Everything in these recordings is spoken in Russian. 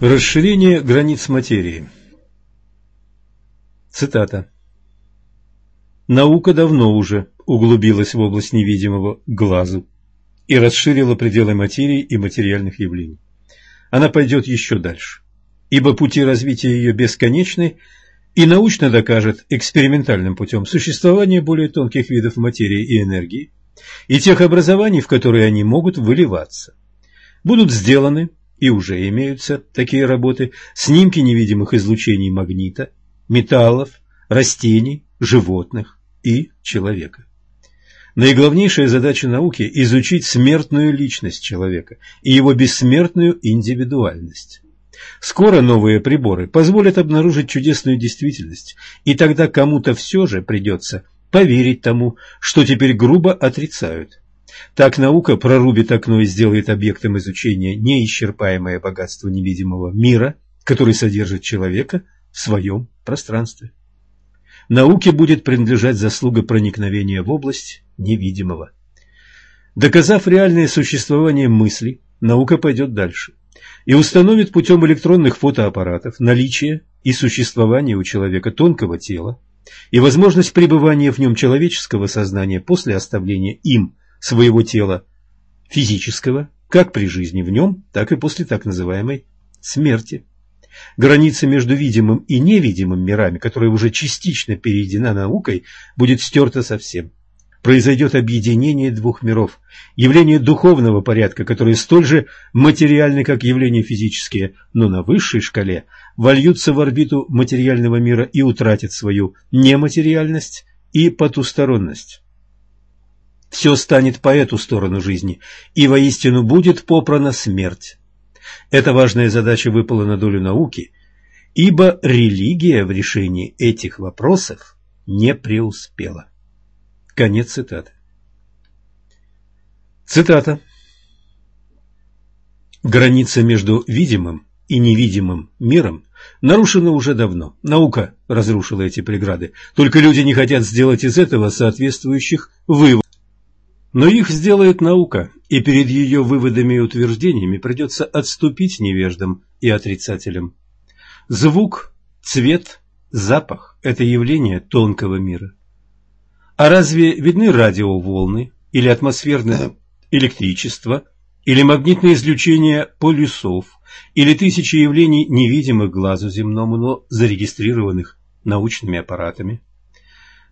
Расширение границ материи. Цитата. Наука давно уже углубилась в область невидимого глазу и расширила пределы материи и материальных явлений. Она пойдет еще дальше, ибо пути развития ее бесконечны и научно докажет экспериментальным путем существование более тонких видов материи и энергии и тех образований, в которые они могут выливаться. Будут сделаны, и уже имеются такие работы, снимки невидимых излучений магнита, металлов, растений, животных и человека. Наиглавнейшая задача науки – изучить смертную личность человека и его бессмертную индивидуальность. Скоро новые приборы позволят обнаружить чудесную действительность, и тогда кому-то все же придется поверить тому, что теперь грубо отрицают. Так наука прорубит окно и сделает объектом изучения неисчерпаемое богатство невидимого мира, который содержит человека в своем пространстве. Науке будет принадлежать заслуга проникновения в область невидимого. Доказав реальное существование мысли, наука пойдет дальше и установит путем электронных фотоаппаратов наличие и существование у человека тонкого тела и возможность пребывания в нем человеческого сознания после оставления им своего тела физического, как при жизни в нем, так и после так называемой смерти. Граница между видимым и невидимым мирами, которая уже частично перейдена наукой, будет стерта совсем. Произойдет объединение двух миров, явление духовного порядка, которые столь же материальны, как явления физические, но на высшей шкале вольются в орбиту материального мира и утратят свою нематериальность и потусторонность. Все станет по эту сторону жизни, и воистину будет попрана смерть. Эта важная задача выпала на долю науки, ибо религия в решении этих вопросов не преуспела. Конец цитаты. Цитата. Граница между видимым и невидимым миром нарушена уже давно. Наука разрушила эти преграды. Только люди не хотят сделать из этого соответствующих выводов. Но их сделает наука, и перед ее выводами и утверждениями придется отступить невеждам и отрицателям. Звук, цвет, запах – это явление тонкого мира. А разве видны радиоволны или атмосферное электричество, или магнитное излучение полюсов, или тысячи явлений, невидимых глазу земному, но зарегистрированных научными аппаратами?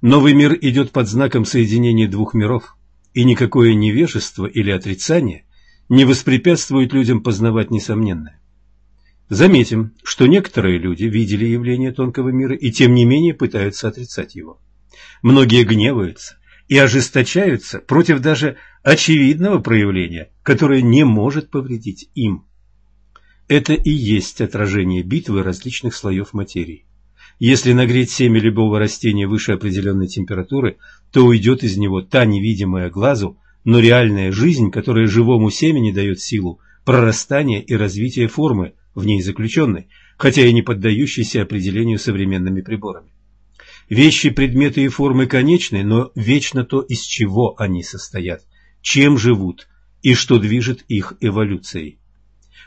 Новый мир идет под знаком соединения двух миров, и никакое невежество или отрицание не воспрепятствует людям познавать несомненное. Заметим, что некоторые люди видели явление тонкого мира и тем не менее пытаются отрицать его. Многие гневаются и ожесточаются против даже очевидного проявления, которое не может повредить им. Это и есть отражение битвы различных слоев материи. Если нагреть семя любого растения выше определенной температуры, то уйдет из него та невидимая глазу, но реальная жизнь, которая живому семени дает силу прорастания и развития формы в ней заключенной, хотя и не поддающейся определению современными приборами. Вещи, предметы и формы конечны, но вечно то, из чего они состоят, чем живут и что движет их эволюцией.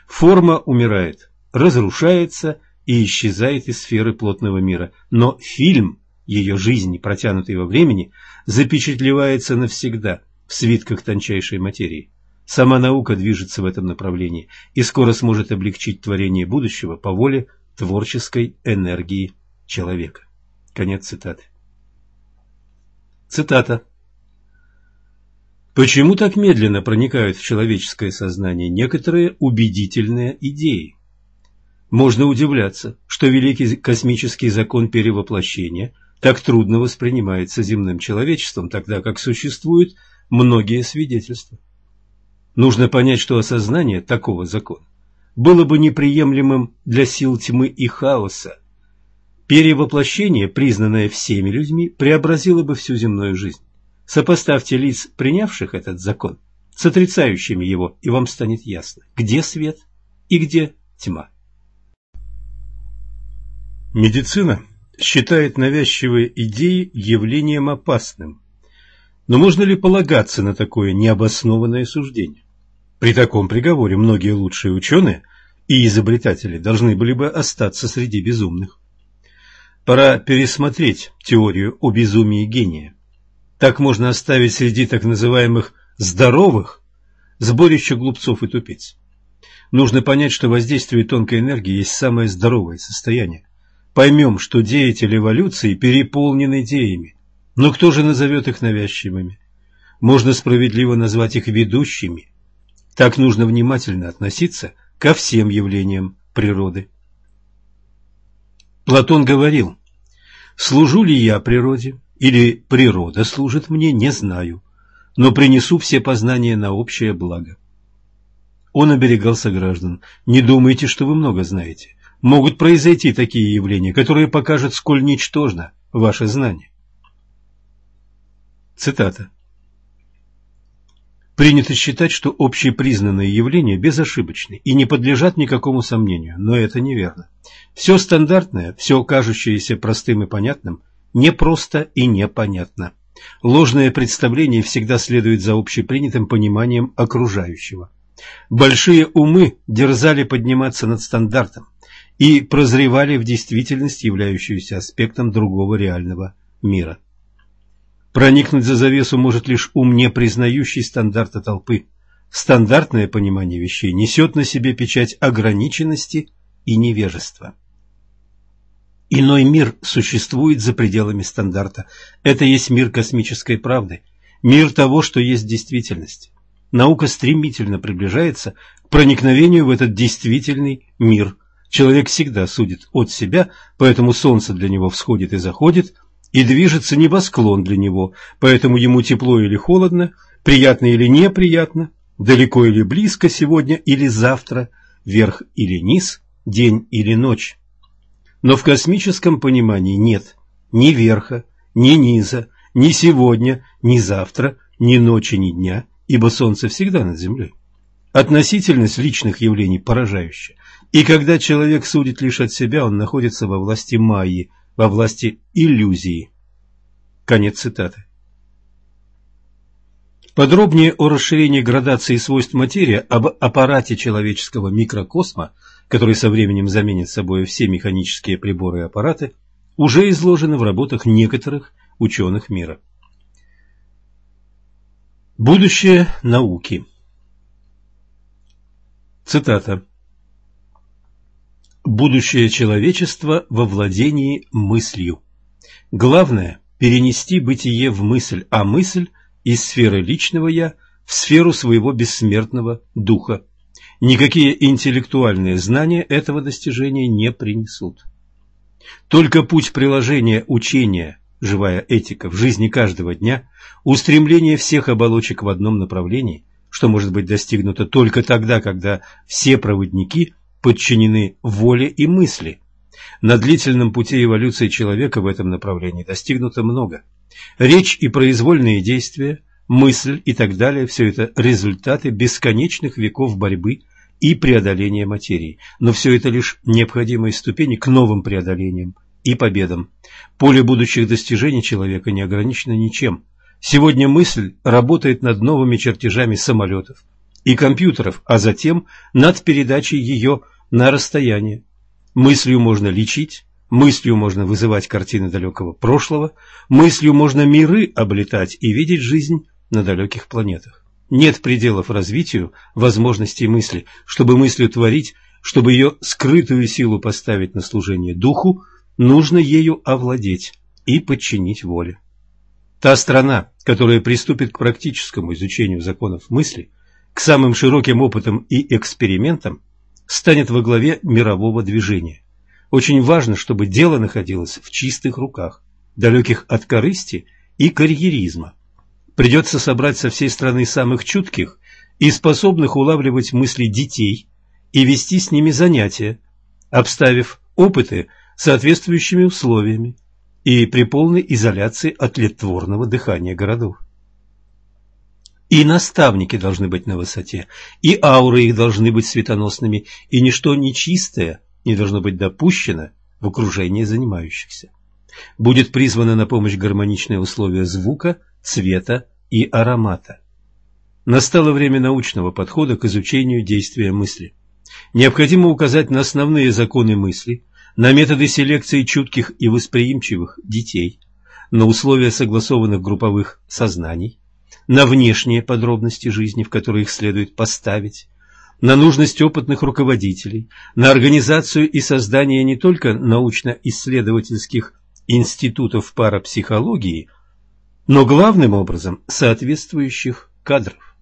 Форма умирает, разрушается и исчезает из сферы плотного мира, но фильм ее жизни, протянутый во времени, запечатлевается навсегда в свитках тончайшей материи. Сама наука движется в этом направлении и скоро сможет облегчить творение будущего по воле творческой энергии человека. Конец цитаты. Цитата. Почему так медленно проникают в человеческое сознание некоторые убедительные идеи? Можно удивляться, что великий космический закон перевоплощения так трудно воспринимается земным человечеством, тогда как существуют многие свидетельства. Нужно понять, что осознание такого закона было бы неприемлемым для сил тьмы и хаоса. Перевоплощение, признанное всеми людьми, преобразило бы всю земную жизнь. Сопоставьте лиц, принявших этот закон, с отрицающими его, и вам станет ясно, где свет и где тьма. Медицина считает навязчивые идеи явлением опасным. Но можно ли полагаться на такое необоснованное суждение? При таком приговоре многие лучшие ученые и изобретатели должны были бы остаться среди безумных. Пора пересмотреть теорию о безумии гения. Так можно оставить среди так называемых «здоровых» сборище глупцов и тупиц. Нужно понять, что воздействие тонкой энергии есть самое здоровое состояние. Поймем, что деятели эволюции переполнены идеями. Но кто же назовет их навязчивыми? Можно справедливо назвать их ведущими. Так нужно внимательно относиться ко всем явлениям природы. Платон говорил, «Служу ли я природе, или природа служит мне, не знаю, но принесу все познания на общее благо. Он оберегал сограждан. Не думайте, что вы много знаете. Могут произойти такие явления, которые покажут, сколь ничтожно ваше знание. Цитата. Принято считать, что общепризнанные явления безошибочны и не подлежат никакому сомнению, но это неверно. Все стандартное, все кажущееся простым и понятным, непросто и непонятно. Ложное представление всегда следует за общепринятым пониманием окружающего. Большие умы дерзали подниматься над стандартом и прозревали в действительность, являющуюся аспектом другого реального мира. Проникнуть за завесу может лишь ум, не признающий стандарта толпы. Стандартное понимание вещей несет на себе печать ограниченности и невежества. Иной мир существует за пределами стандарта. Это есть мир космической правды, мир того, что есть действительность. Наука стремительно приближается к проникновению в этот действительный мир. Человек всегда судит от себя, поэтому солнце для него всходит и заходит, и движется небосклон для него, поэтому ему тепло или холодно, приятно или неприятно, далеко или близко сегодня или завтра, верх или низ, день или ночь. Но в космическом понимании нет ни верха, ни низа, ни сегодня, ни завтра, ни ночи, ни дня, ибо Солнце всегда над Землей. Относительность личных явлений поражающая. И когда человек судит лишь от себя, он находится во власти майи, во власти иллюзии. Конец цитаты. Подробнее о расширении градации свойств материи, об аппарате человеческого микрокосма – который со временем заменит собой все механические приборы и аппараты, уже изложено в работах некоторых ученых мира. Будущее науки Цитата. Будущее человечества во владении мыслью. Главное – перенести бытие в мысль, а мысль – из сферы личного «я» в сферу своего бессмертного духа Никакие интеллектуальные знания этого достижения не принесут. Только путь приложения учения «Живая этика» в жизни каждого дня, устремление всех оболочек в одном направлении, что может быть достигнуто только тогда, когда все проводники подчинены воле и мысли. На длительном пути эволюции человека в этом направлении достигнуто много. Речь и произвольные действия, мысль и так далее – все это результаты бесконечных веков борьбы и преодоления материи. Но все это лишь необходимые ступени к новым преодолениям и победам. Поле будущих достижений человека не ограничено ничем. Сегодня мысль работает над новыми чертежами самолетов и компьютеров, а затем над передачей ее на расстояние. Мыслью можно лечить, мыслью можно вызывать картины далекого прошлого, мыслью можно миры облетать и видеть жизнь на далеких планетах. Нет пределов развитию возможностей мысли. Чтобы мыслью творить, чтобы ее скрытую силу поставить на служение духу, нужно ею овладеть и подчинить воле. Та страна, которая приступит к практическому изучению законов мысли, к самым широким опытам и экспериментам, станет во главе мирового движения. Очень важно, чтобы дело находилось в чистых руках, далеких от корысти и карьеризма. Придется собрать со всей страны самых чутких и способных улавливать мысли детей и вести с ними занятия, обставив опыты соответствующими условиями и при полной изоляции от летворного дыхания городов. И наставники должны быть на высоте, и ауры их должны быть светоносными, и ничто нечистое не должно быть допущено в окружении занимающихся. Будет призвано на помощь гармоничные условия звука, цвета и аромата. Настало время научного подхода к изучению действия мысли. Необходимо указать на основные законы мысли, на методы селекции чутких и восприимчивых детей, на условия согласованных групповых сознаний, на внешние подробности жизни, в которые их следует поставить, на нужность опытных руководителей, на организацию и создание не только научно-исследовательских институтов парапсихологии, но главным образом соответствующих кадров.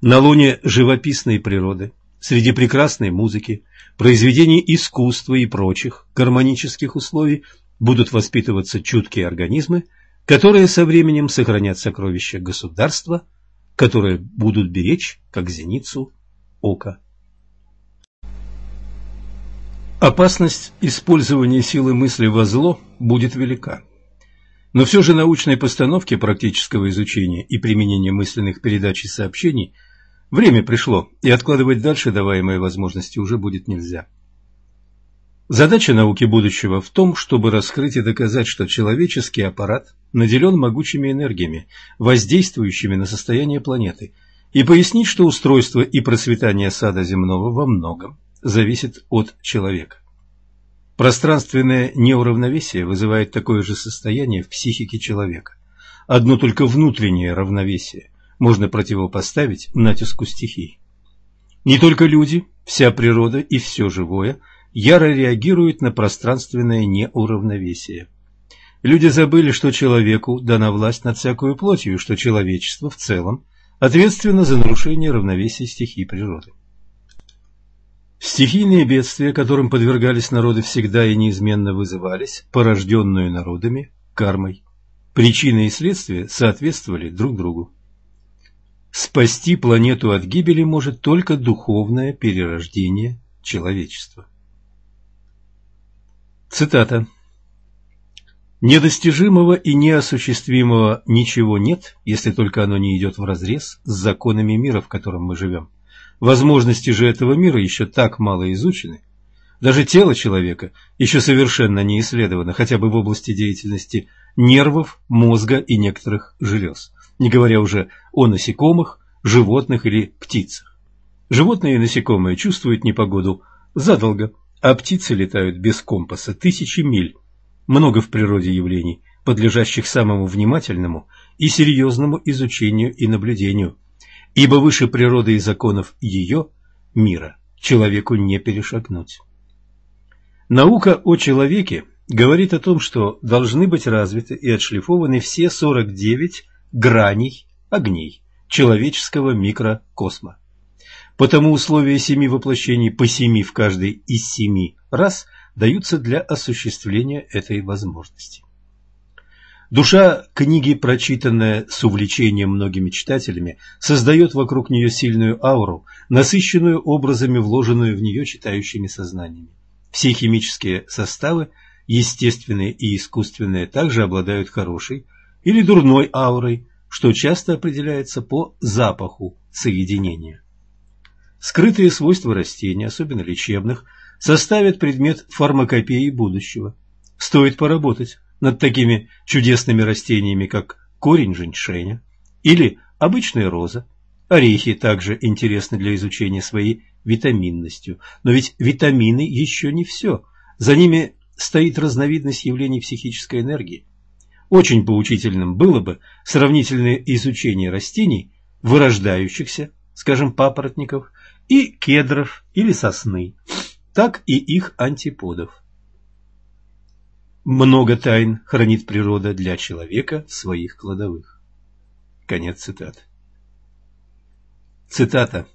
На луне живописной природы, среди прекрасной музыки, произведений искусства и прочих гармонических условий будут воспитываться чуткие организмы, которые со временем сохранят сокровища государства, которые будут беречь, как зеницу, ока. Опасность использования силы мысли во зло будет велика. Но все же научной постановке практического изучения и применения мысленных передач и сообщений время пришло, и откладывать дальше даваемые возможности уже будет нельзя. Задача науки будущего в том, чтобы раскрыть и доказать, что человеческий аппарат наделен могучими энергиями, воздействующими на состояние планеты, и пояснить, что устройство и процветание сада земного во многом зависит от человека. Пространственное неуравновесие вызывает такое же состояние в психике человека. Одно только внутреннее равновесие можно противопоставить натиску стихий. Не только люди, вся природа и все живое – яро реагирует на пространственное неуравновесие. Люди забыли, что человеку дана власть над всякой плотью, что человечество в целом ответственно за нарушение равновесия стихий природы. Стихийные бедствия, которым подвергались народы, всегда и неизменно вызывались, порожденную народами, кармой. Причины и следствия соответствовали друг другу. Спасти планету от гибели может только духовное перерождение человечества. Цитата. «Недостижимого и неосуществимого ничего нет, если только оно не идет вразрез с законами мира, в котором мы живем. Возможности же этого мира еще так мало изучены. Даже тело человека еще совершенно не исследовано, хотя бы в области деятельности нервов, мозга и некоторых желез, не говоря уже о насекомых, животных или птицах. Животные и насекомые чувствуют непогоду задолго, а птицы летают без компаса тысячи миль. Много в природе явлений, подлежащих самому внимательному и серьезному изучению и наблюдению, ибо выше природы и законов ее, мира, человеку не перешагнуть. Наука о человеке говорит о том, что должны быть развиты и отшлифованы все 49 граней огней человеческого микрокосма. Потому условия семи воплощений по семи в каждой из семи раз даются для осуществления этой возможности. Душа книги, прочитанная с увлечением многими читателями, создает вокруг нее сильную ауру, насыщенную образами, вложенную в нее читающими сознаниями. Все химические составы, естественные и искусственные, также обладают хорошей или дурной аурой, что часто определяется по запаху соединения. Скрытые свойства растений, особенно лечебных, составят предмет фармакопеи будущего. Стоит поработать над такими чудесными растениями, как корень женьшеня или обычная роза. Орехи также интересны для изучения своей витаминностью. Но ведь витамины еще не все. За ними стоит разновидность явлений психической энергии. Очень поучительным было бы сравнительное изучение растений, вырождающихся, скажем, папоротников, и кедров или сосны, так и их антиподов. Много тайн хранит природа для человека в своих кладовых. Конец цитаты. Цитата.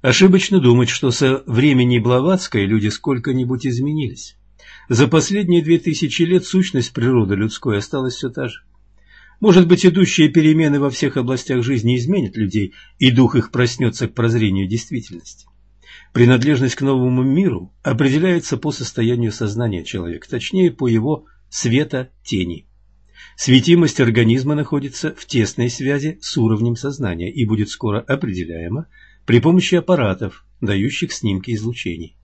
Ошибочно думать, что со времени Блаватской люди сколько-нибудь изменились. За последние две тысячи лет сущность природы людской осталась все та же. Может быть, идущие перемены во всех областях жизни изменят людей, и дух их проснется к прозрению действительности. Принадлежность к новому миру определяется по состоянию сознания человека, точнее, по его света-тени. Светимость организма находится в тесной связи с уровнем сознания и будет скоро определяема при помощи аппаратов, дающих снимки излучений.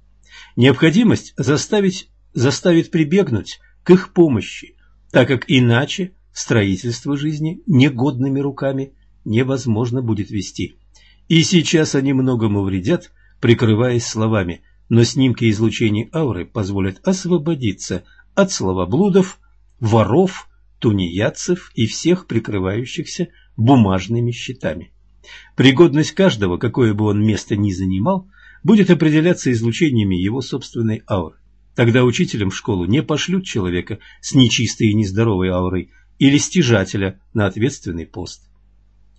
Необходимость заставить, заставит прибегнуть к их помощи, так как иначе строительство жизни негодными руками невозможно будет вести. И сейчас они многому вредят, прикрываясь словами, но снимки излучений ауры позволят освободиться от словоблудов, воров, тунеядцев и всех прикрывающихся бумажными щитами. Пригодность каждого, какое бы он место ни занимал, будет определяться излучениями его собственной ауры. Тогда учителям в школу не пошлют человека с нечистой и нездоровой аурой или стяжателя на ответственный пост.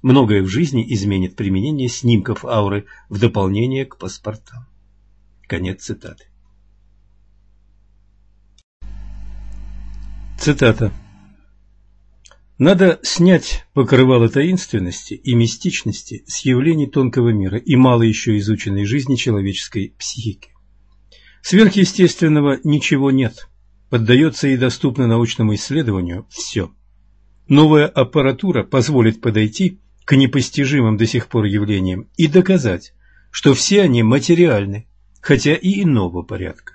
Многое в жизни изменит применение снимков ауры в дополнение к паспортам. Конец цитаты. Цитата. Надо снять покрывало таинственности и мистичности с явлений тонкого мира и мало еще изученной жизни человеческой психики. Сверхъестественного ничего нет. Поддается и доступно научному исследованию все. Новая аппаратура позволит подойти к непостижимым до сих пор явлениям и доказать, что все они материальны, хотя и иного порядка.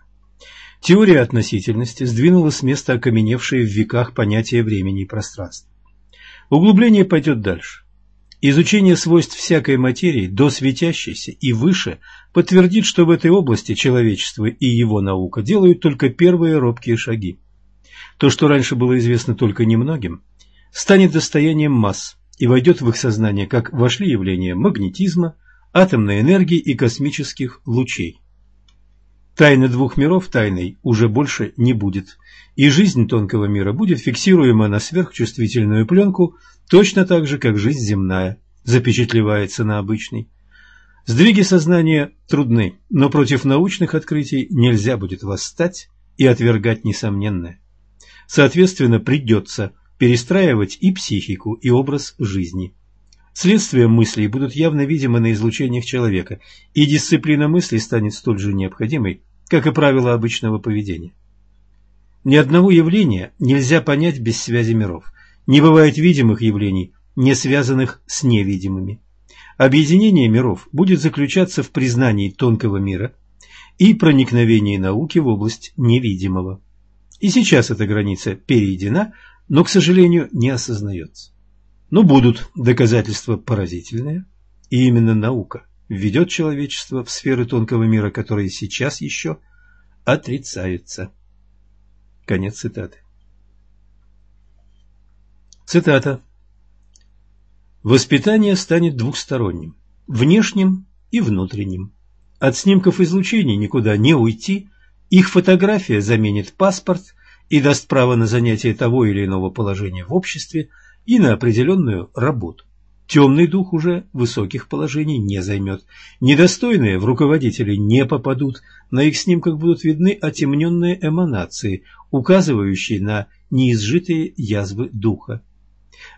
Теория относительности сдвинула с места окаменевшие в веках понятия времени и пространства. Углубление пойдет дальше. Изучение свойств всякой материи до светящейся и выше подтвердит, что в этой области человечество и его наука делают только первые робкие шаги. То, что раньше было известно только немногим, станет достоянием масс и войдет в их сознание, как вошли явления магнетизма, атомной энергии и космических лучей. Тайна двух миров тайной уже больше не будет, и жизнь тонкого мира будет фиксируема на сверхчувствительную пленку точно так же, как жизнь земная запечатлевается на обычной. Сдвиги сознания трудны, но против научных открытий нельзя будет восстать и отвергать несомненное. Соответственно, придется перестраивать и психику, и образ жизни. Следствия мыслей будут явно видимы на излучениях человека, и дисциплина мыслей станет столь же необходимой, как и правила обычного поведения. Ни одного явления нельзя понять без связи миров. Не бывает видимых явлений, не связанных с невидимыми. Объединение миров будет заключаться в признании тонкого мира и проникновении науки в область невидимого. И сейчас эта граница перейдена, но, к сожалению, не осознается. Но будут доказательства поразительные, и именно наука введет человечество в сферы тонкого мира, которые сейчас еще отрицаются. Конец цитаты. Цитата. Воспитание станет двухсторонним, внешним и внутренним. От снимков излучений никуда не уйти, их фотография заменит паспорт и даст право на занятие того или иного положения в обществе и на определенную работу. Темный дух уже высоких положений не займет. Недостойные в руководители не попадут. На их снимках будут видны отемненные эманации, указывающие на неизжитые язвы духа.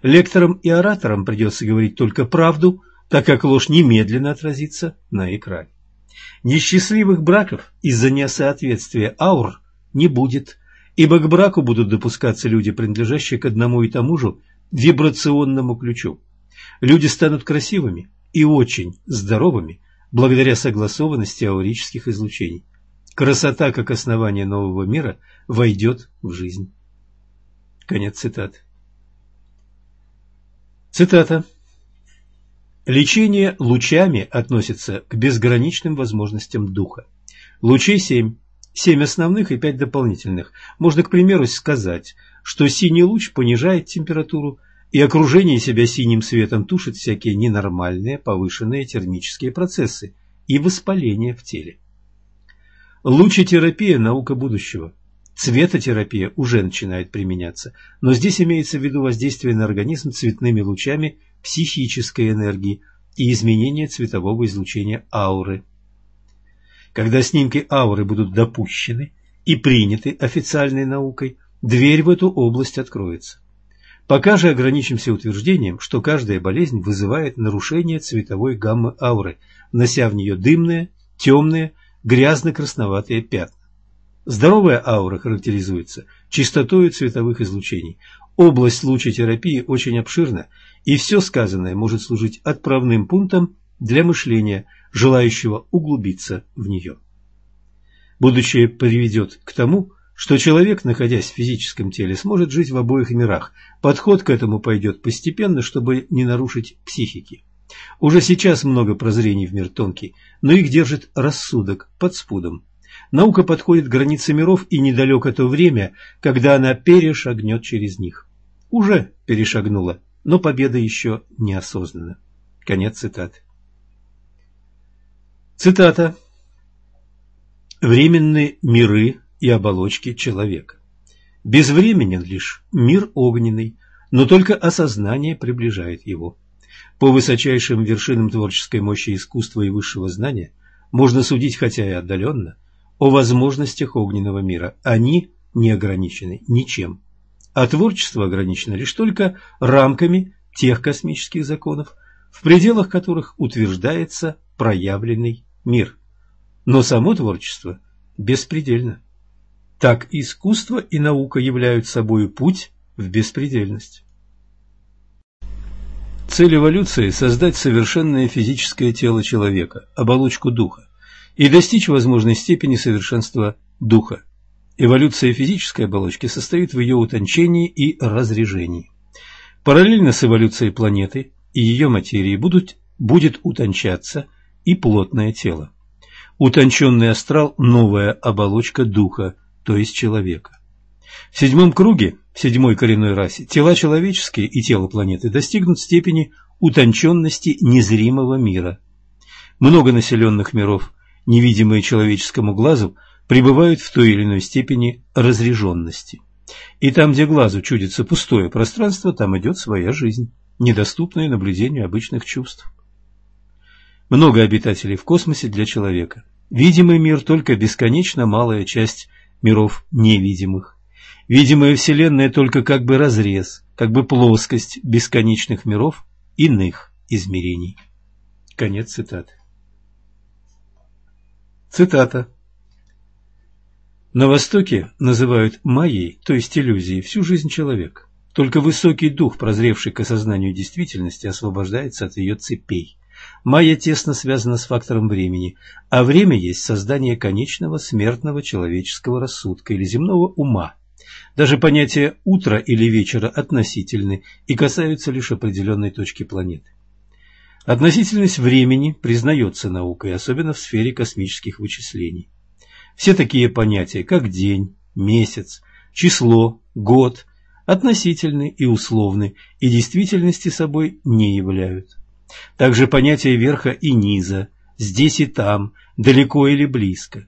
Лекторам и ораторам придется говорить только правду, так как ложь немедленно отразится на экране. Несчастливых браков из-за несоответствия аур не будет, ибо к браку будут допускаться люди, принадлежащие к одному и тому же вибрационному ключу. Люди станут красивыми и очень здоровыми благодаря согласованности аурических излучений. Красота, как основание нового мира, войдет в жизнь. Конец цитаты. Цитата. Лечение лучами относится к безграничным возможностям духа. Лучей семь. Семь основных и пять дополнительных. Можно, к примеру, сказать, что синий луч понижает температуру, и окружение себя синим светом тушит всякие ненормальные повышенные термические процессы и воспаление в теле. Лучетерапия – наука будущего. Цветотерапия уже начинает применяться, но здесь имеется в виду воздействие на организм цветными лучами психической энергии и изменение цветового излучения ауры. Когда снимки ауры будут допущены и приняты официальной наукой, дверь в эту область откроется. Пока же ограничимся утверждением, что каждая болезнь вызывает нарушение цветовой гаммы ауры, внося в нее дымные, темные, грязно-красноватые пятна. Здоровая аура характеризуется чистотой цветовых излучений. Область лучетерапии очень обширна, и все сказанное может служить отправным пунктом для мышления, желающего углубиться в нее. Будущее приведет к тому, что человек, находясь в физическом теле, сможет жить в обоих мирах. Подход к этому пойдет постепенно, чтобы не нарушить психики. Уже сейчас много прозрений в мир тонкий, но их держит рассудок под спудом. Наука подходит к границе миров, и недалеко то время, когда она перешагнет через них. Уже перешагнула, но победа еще не осознана. Конец цитаты. Цитата. Временные миры и оболочки человека. Безвременен лишь мир огненный, но только осознание приближает его. По высочайшим вершинам творческой мощи искусства и высшего знания можно судить, хотя и отдаленно, о возможностях огненного мира. Они не ограничены ничем, а творчество ограничено лишь только рамками тех космических законов, в пределах которых утверждается проявленный мир. Но само творчество беспредельно. Так искусство и наука являются собой путь в беспредельность. Цель эволюции – создать совершенное физическое тело человека, оболочку духа, и достичь возможной степени совершенства духа. Эволюция физической оболочки состоит в ее утончении и разрежении. Параллельно с эволюцией планеты и ее материи будут, будет утончаться и плотное тело. Утонченный астрал – новая оболочка духа, то есть человека. В седьмом круге, в седьмой коренной расе, тела человеческие и тело планеты достигнут степени утонченности незримого мира. Много населенных миров, невидимые человеческому глазу, пребывают в той или иной степени разреженности. И там, где глазу чудится пустое пространство, там идет своя жизнь, недоступная наблюдению обычных чувств. Много обитателей в космосе для человека. Видимый мир только бесконечно малая часть миров невидимых. Видимая Вселенная только как бы разрез, как бы плоскость бесконечных миров иных измерений. Конец цитаты. Цитата. На Востоке называют майей, то есть иллюзией, всю жизнь человека. Только высокий дух, прозревший к осознанию действительности, освобождается от ее цепей. Майя тесно связана с фактором времени, а время есть создание конечного смертного человеческого рассудка или земного ума. Даже понятия «утро» или «вечера» относительны и касаются лишь определенной точки планеты. Относительность времени признается наукой, особенно в сфере космических вычислений. Все такие понятия, как день, месяц, число, год, относительны и условны, и действительности собой не являют. Также понятия верха и низа, здесь и там, далеко или близко.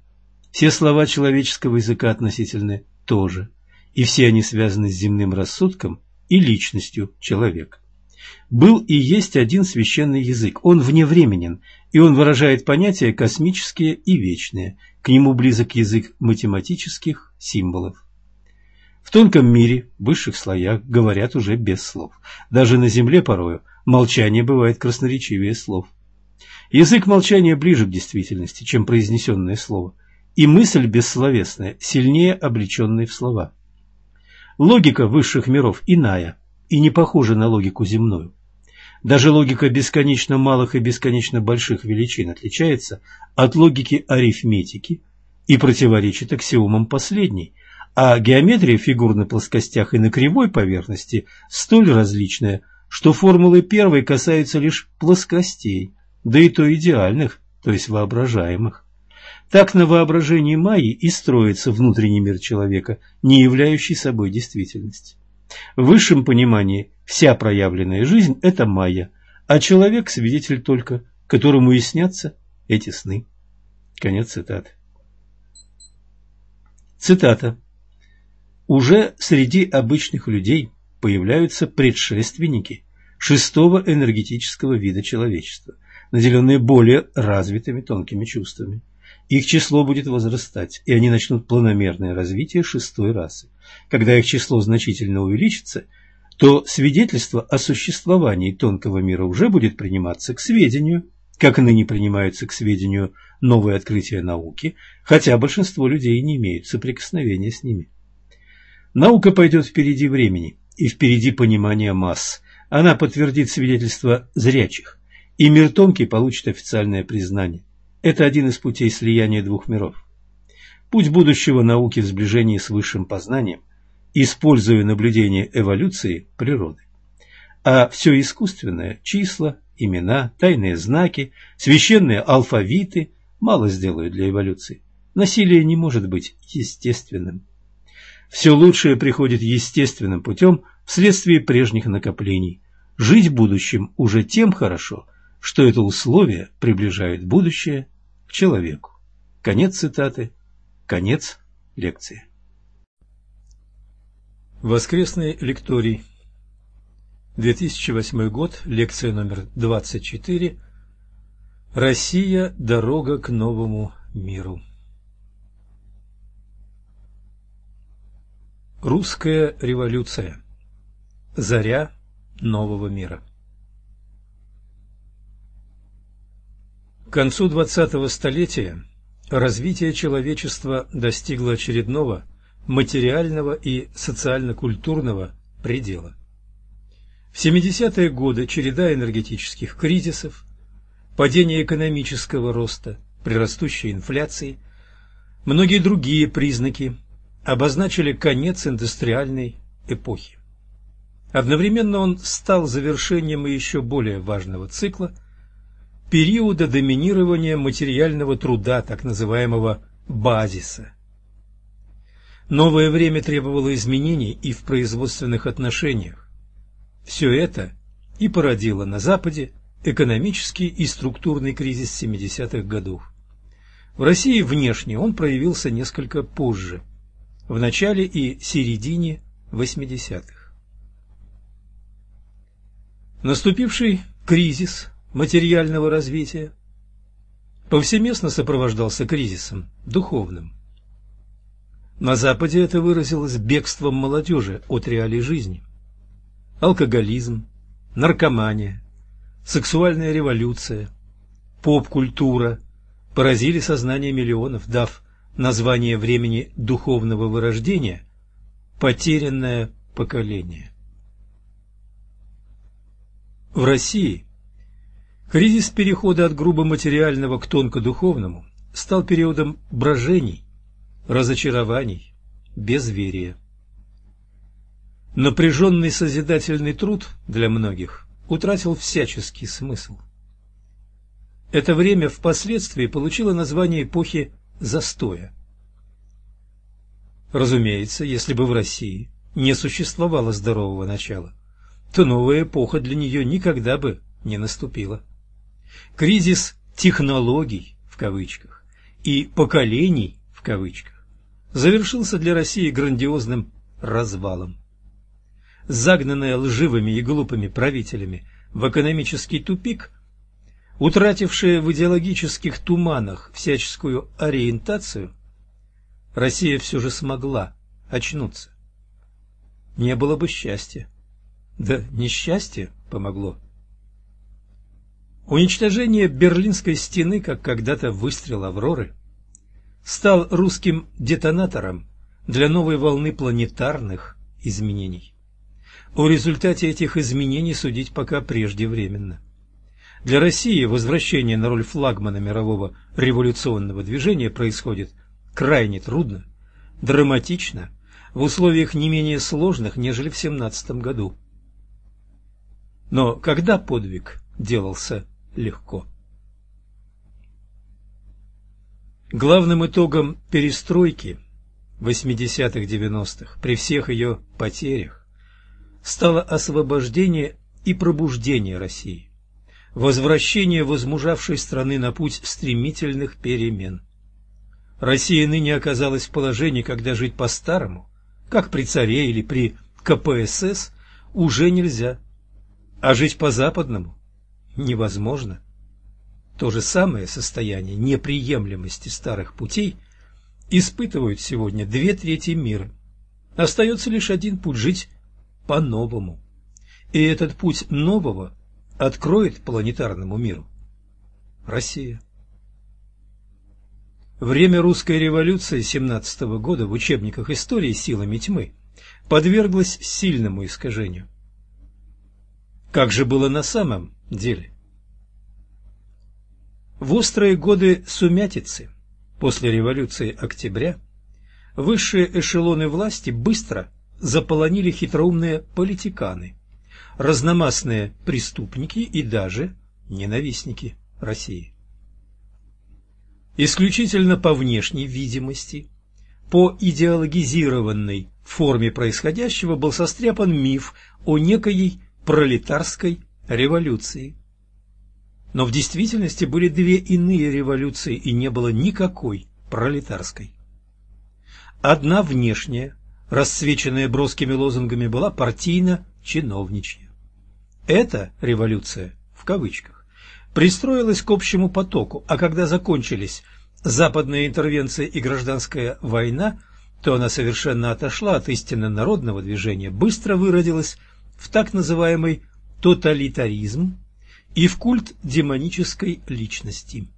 Все слова человеческого языка относительны тоже, и все они связаны с земным рассудком и личностью человека. Был и есть один священный язык, он вневременен, и он выражает понятия космические и вечные, к нему близок язык математических символов. В тонком мире, в высших слоях, говорят уже без слов. Даже на земле порою молчание бывает красноречивее слов. Язык молчания ближе к действительности, чем произнесенное слово, и мысль бессловесная сильнее облеченной в слова. Логика высших миров иная и не похожа на логику земную. Даже логика бесконечно малых и бесконечно больших величин отличается от логики арифметики и противоречит аксиомам последней, а геометрия фигур на плоскостях и на кривой поверхности столь различная, что формулы первой касаются лишь плоскостей, да и то идеальных, то есть воображаемых. Так на воображении Майи и строится внутренний мир человека, не являющий собой действительность. В высшем понимании вся проявленная жизнь – это майя, а человек – свидетель только, которому и снятся эти сны. Конец цитаты. Цитата. Уже среди обычных людей появляются предшественники шестого энергетического вида человечества, наделенные более развитыми тонкими чувствами. Их число будет возрастать, и они начнут планомерное развитие шестой расы. Когда их число значительно увеличится, то свидетельство о существовании тонкого мира уже будет приниматься к сведению, как ныне принимаются к сведению новые открытия науки, хотя большинство людей не имеют соприкосновения с ними. Наука пойдет впереди времени и впереди понимания масс. Она подтвердит свидетельство зрячих, и мир тонкий получит официальное признание. Это один из путей слияния двух миров. Путь будущего науки в сближении с высшим познанием, используя наблюдение эволюции природы. А все искусственное – числа, имена, тайные знаки, священные алфавиты мало сделают для эволюции. Насилие не может быть естественным. Все лучшее приходит естественным путем вследствие прежних накоплений. Жить в будущем уже тем хорошо, что это условие приближает будущее к человеку. Конец цитаты. Конец лекции. Воскресный лекторий. 2008 год. Лекция номер 24. Россия. Дорога к новому миру. Русская революция. Заря нового мира. К концу 20-го столетия развитие человечества достигло очередного материального и социально-культурного предела. В 70-е годы череда энергетических кризисов, падение экономического роста при растущей инфляции, многие другие признаки обозначили конец индустриальной эпохи. Одновременно он стал завершением еще более важного цикла – периода доминирования материального труда, так называемого базиса. Новое время требовало изменений и в производственных отношениях. Все это и породило на Западе экономический и структурный кризис 70-х годов. В России внешне он проявился несколько позже, в начале и середине 80-х. Наступивший кризис материального развития повсеместно сопровождался кризисом духовным. На Западе это выразилось бегством молодежи от реалий жизни. Алкоголизм, наркомания, сексуальная революция, поп-культура поразили сознание миллионов, дав название времени духовного вырождения «потерянное поколение». В России кризис перехода от грубо материального к тонко духовному стал периодом брожений, разочарований, безверия. Напряженный созидательный труд для многих утратил всяческий смысл. Это время впоследствии получило название эпохи застоя. Разумеется, если бы в России не существовало здорового начала – то новая эпоха для нее никогда бы не наступила. Кризис «технологий» в кавычках и «поколений» в кавычках завершился для России грандиозным развалом. Загнанная лживыми и глупыми правителями в экономический тупик, утратившая в идеологических туманах всяческую ориентацию, Россия все же смогла очнуться. Не было бы счастья. Да несчастье помогло. Уничтожение Берлинской стены, как когда-то выстрел Авроры, стал русским детонатором для новой волны планетарных изменений. О результате этих изменений судить пока преждевременно. Для России возвращение на роль флагмана мирового революционного движения происходит крайне трудно, драматично, в условиях не менее сложных, нежели в 17 году. Но когда подвиг делался легко? Главным итогом перестройки 80-х-90-х при всех ее потерях стало освобождение и пробуждение России, возвращение возмужавшей страны на путь стремительных перемен. Россия ныне оказалась в положении, когда жить по-старому, как при царе или при КПСС, уже нельзя. А жить по-западному невозможно. То же самое состояние неприемлемости старых путей испытывают сегодня две трети мира. Остается лишь один путь – жить по-новому. И этот путь нового откроет планетарному миру Россия. Время русской революции 17 -го года в учебниках истории силами тьмы подверглось сильному искажению. Как же было на самом деле? В острые годы сумятицы после революции октября высшие эшелоны власти быстро заполонили хитроумные политиканы, разномастные преступники и даже ненавистники России. Исключительно по внешней видимости, по идеологизированной форме происходящего был состряпан миф о некой пролетарской революции. Но в действительности были две иные революции, и не было никакой пролетарской. Одна внешняя, расцвеченная броскими лозунгами, была партийно-чиновничья. Эта революция, в кавычках, пристроилась к общему потоку, а когда закончились западная интервенция и гражданская война, то она совершенно отошла от истинно народного движения, быстро выродилась в так называемый тоталитаризм и в культ демонической личности.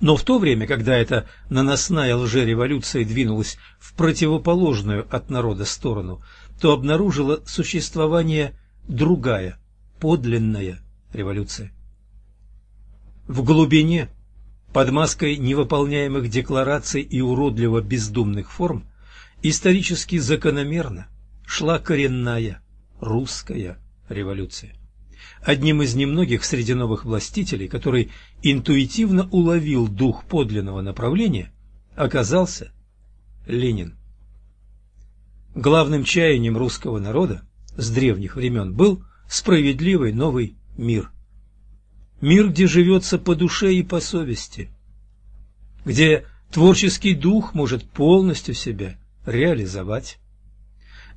Но в то время, когда эта наносная лжереволюция двинулась в противоположную от народа сторону, то обнаружила существование другая, подлинная революция. В глубине, под маской невыполняемых деклараций и уродливо бездумных форм, исторически закономерно шла коренная русская революция одним из немногих среди новых властителей, который интуитивно уловил дух подлинного направления, оказался Ленин. Главным чаянием русского народа с древних времен был справедливый новый мир. Мир, где живется по душе и по совести, где творческий дух может полностью себя реализовать.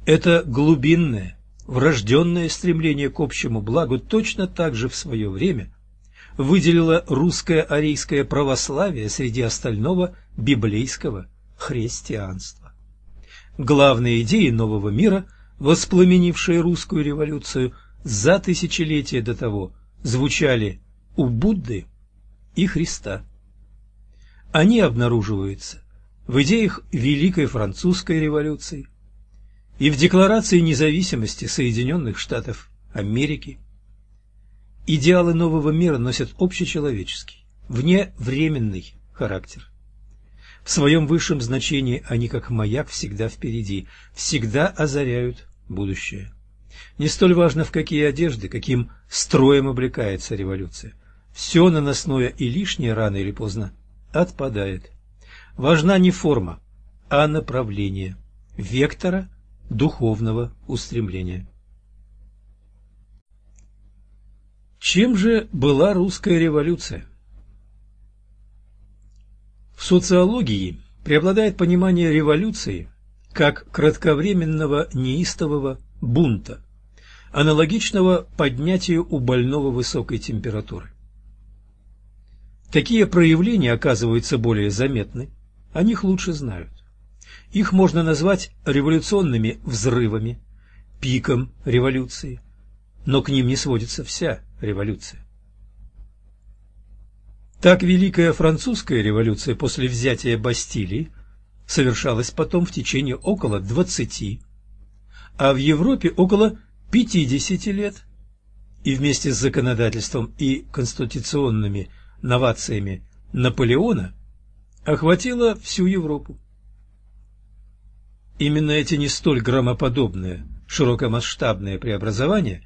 Это глубинное, врожденное стремление к общему благу точно так же в свое время выделило русское арийское православие среди остального библейского христианства. Главные идеи нового мира, воспламенившие русскую революцию за тысячелетия до того, звучали у Будды и Христа. Они обнаруживаются в идеях Великой Французской революции, и в Декларации независимости Соединенных Штатов Америки. Идеалы нового мира носят общечеловеческий, вневременный характер. В своем высшем значении они, как маяк, всегда впереди, всегда озаряют будущее. Не столь важно, в какие одежды, каким строем облекается революция. Все наносное и лишнее рано или поздно отпадает. Важна не форма, а направление вектора духовного устремления. Чем же была русская революция? В социологии преобладает понимание революции как кратковременного неистового бунта, аналогичного поднятию у больного высокой температуры. Такие проявления оказываются более заметны, о них лучше знают. Их можно назвать революционными взрывами, пиком революции, но к ним не сводится вся революция. Так Великая Французская революция после взятия Бастилии совершалась потом в течение около 20, а в Европе около 50 лет, и вместе с законодательством и конституционными новациями Наполеона охватила всю Европу. Именно эти не столь громоподобные, широкомасштабные преобразования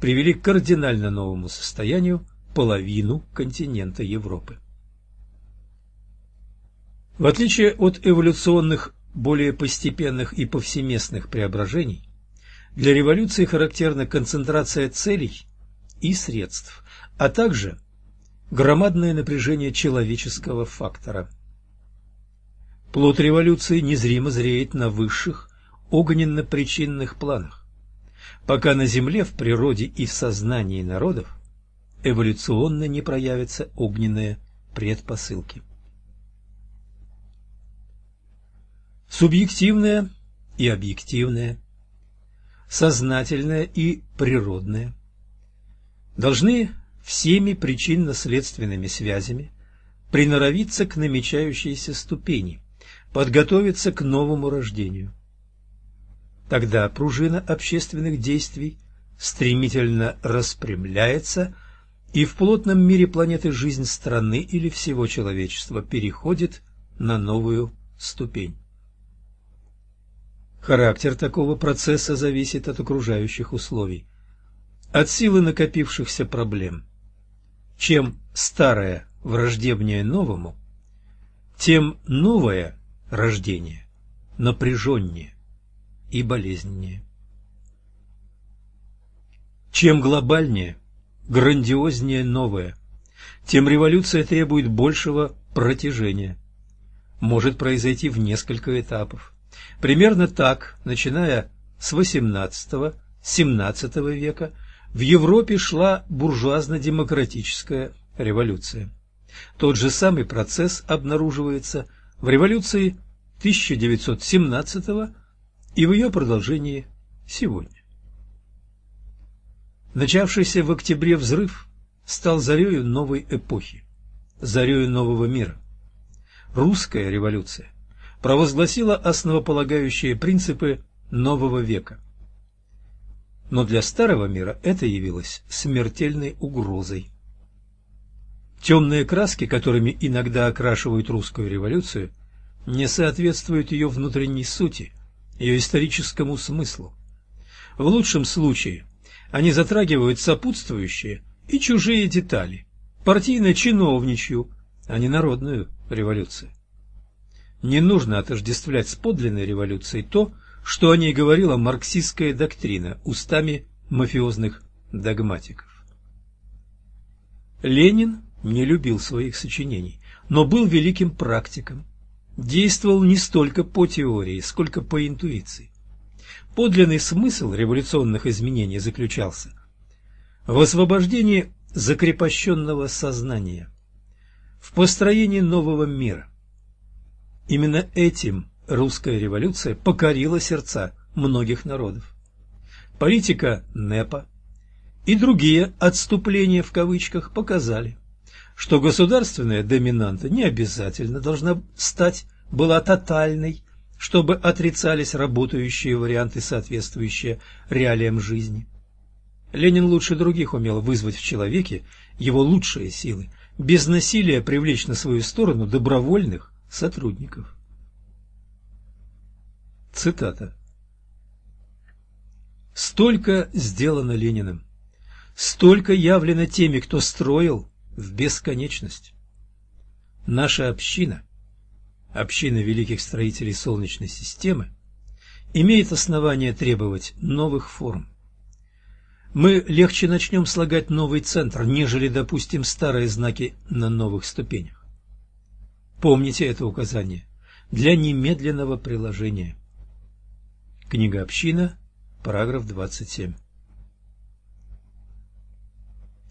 привели к кардинально новому состоянию половину континента Европы. В отличие от эволюционных, более постепенных и повсеместных преображений, для революции характерна концентрация целей и средств, а также громадное напряжение человеческого фактора – Плод революции незримо зреет на высших, огненно-причинных планах. Пока на Земле, в природе и в сознании народов эволюционно не проявятся огненные предпосылки. Субъективное и объективное, сознательное и природное должны всеми причинно-следственными связями приноровиться к намечающейся ступени – подготовиться к новому рождению. Тогда пружина общественных действий стремительно распрямляется, и в плотном мире планеты жизнь страны или всего человечества переходит на новую ступень. Характер такого процесса зависит от окружающих условий, от силы накопившихся проблем – Чем старое враждебнее новому, тем новое рождение напряженнее и болезненнее. Чем глобальнее, грандиознее новое, тем революция требует большего протяжения. Может произойти в несколько этапов. Примерно так, начиная с XVIII-XVII века, в Европе шла буржуазно-демократическая революция. Тот же самый процесс обнаруживается в революции 1917 и в ее продолжении сегодня. Начавшийся в октябре взрыв стал зарею новой эпохи, зарею нового мира. Русская революция провозгласила основополагающие принципы нового века. Но для старого мира это явилось смертельной угрозой. Темные краски, которыми иногда окрашивают русскую революцию, не соответствуют ее внутренней сути, ее историческому смыслу. В лучшем случае они затрагивают сопутствующие и чужие детали, партийно-чиновничью, а не народную революцию. Не нужно отождествлять с подлинной революцией то, что о ней говорила марксистская доктрина устами мафиозных догматиков. Ленин не любил своих сочинений, но был великим практиком, действовал не столько по теории, сколько по интуиции. Подлинный смысл революционных изменений заключался в освобождении закрепощенного сознания, в построении нового мира. Именно этим русская революция покорила сердца многих народов. Политика НЭПа и другие «отступления» в кавычках показали, что государственная доминанта не обязательно должна стать была тотальной, чтобы отрицались работающие варианты, соответствующие реалиям жизни. Ленин лучше других умел вызвать в человеке его лучшие силы, без насилия привлечь на свою сторону добровольных сотрудников. Цитата. «Столько сделано Лениным, столько явлено теми, кто строил в бесконечность. Наша община, община великих строителей Солнечной системы, имеет основание требовать новых форм. Мы легче начнем слагать новый центр, нежели допустим старые знаки на новых ступенях. Помните это указание для немедленного приложения. Книга «Община», параграф 27.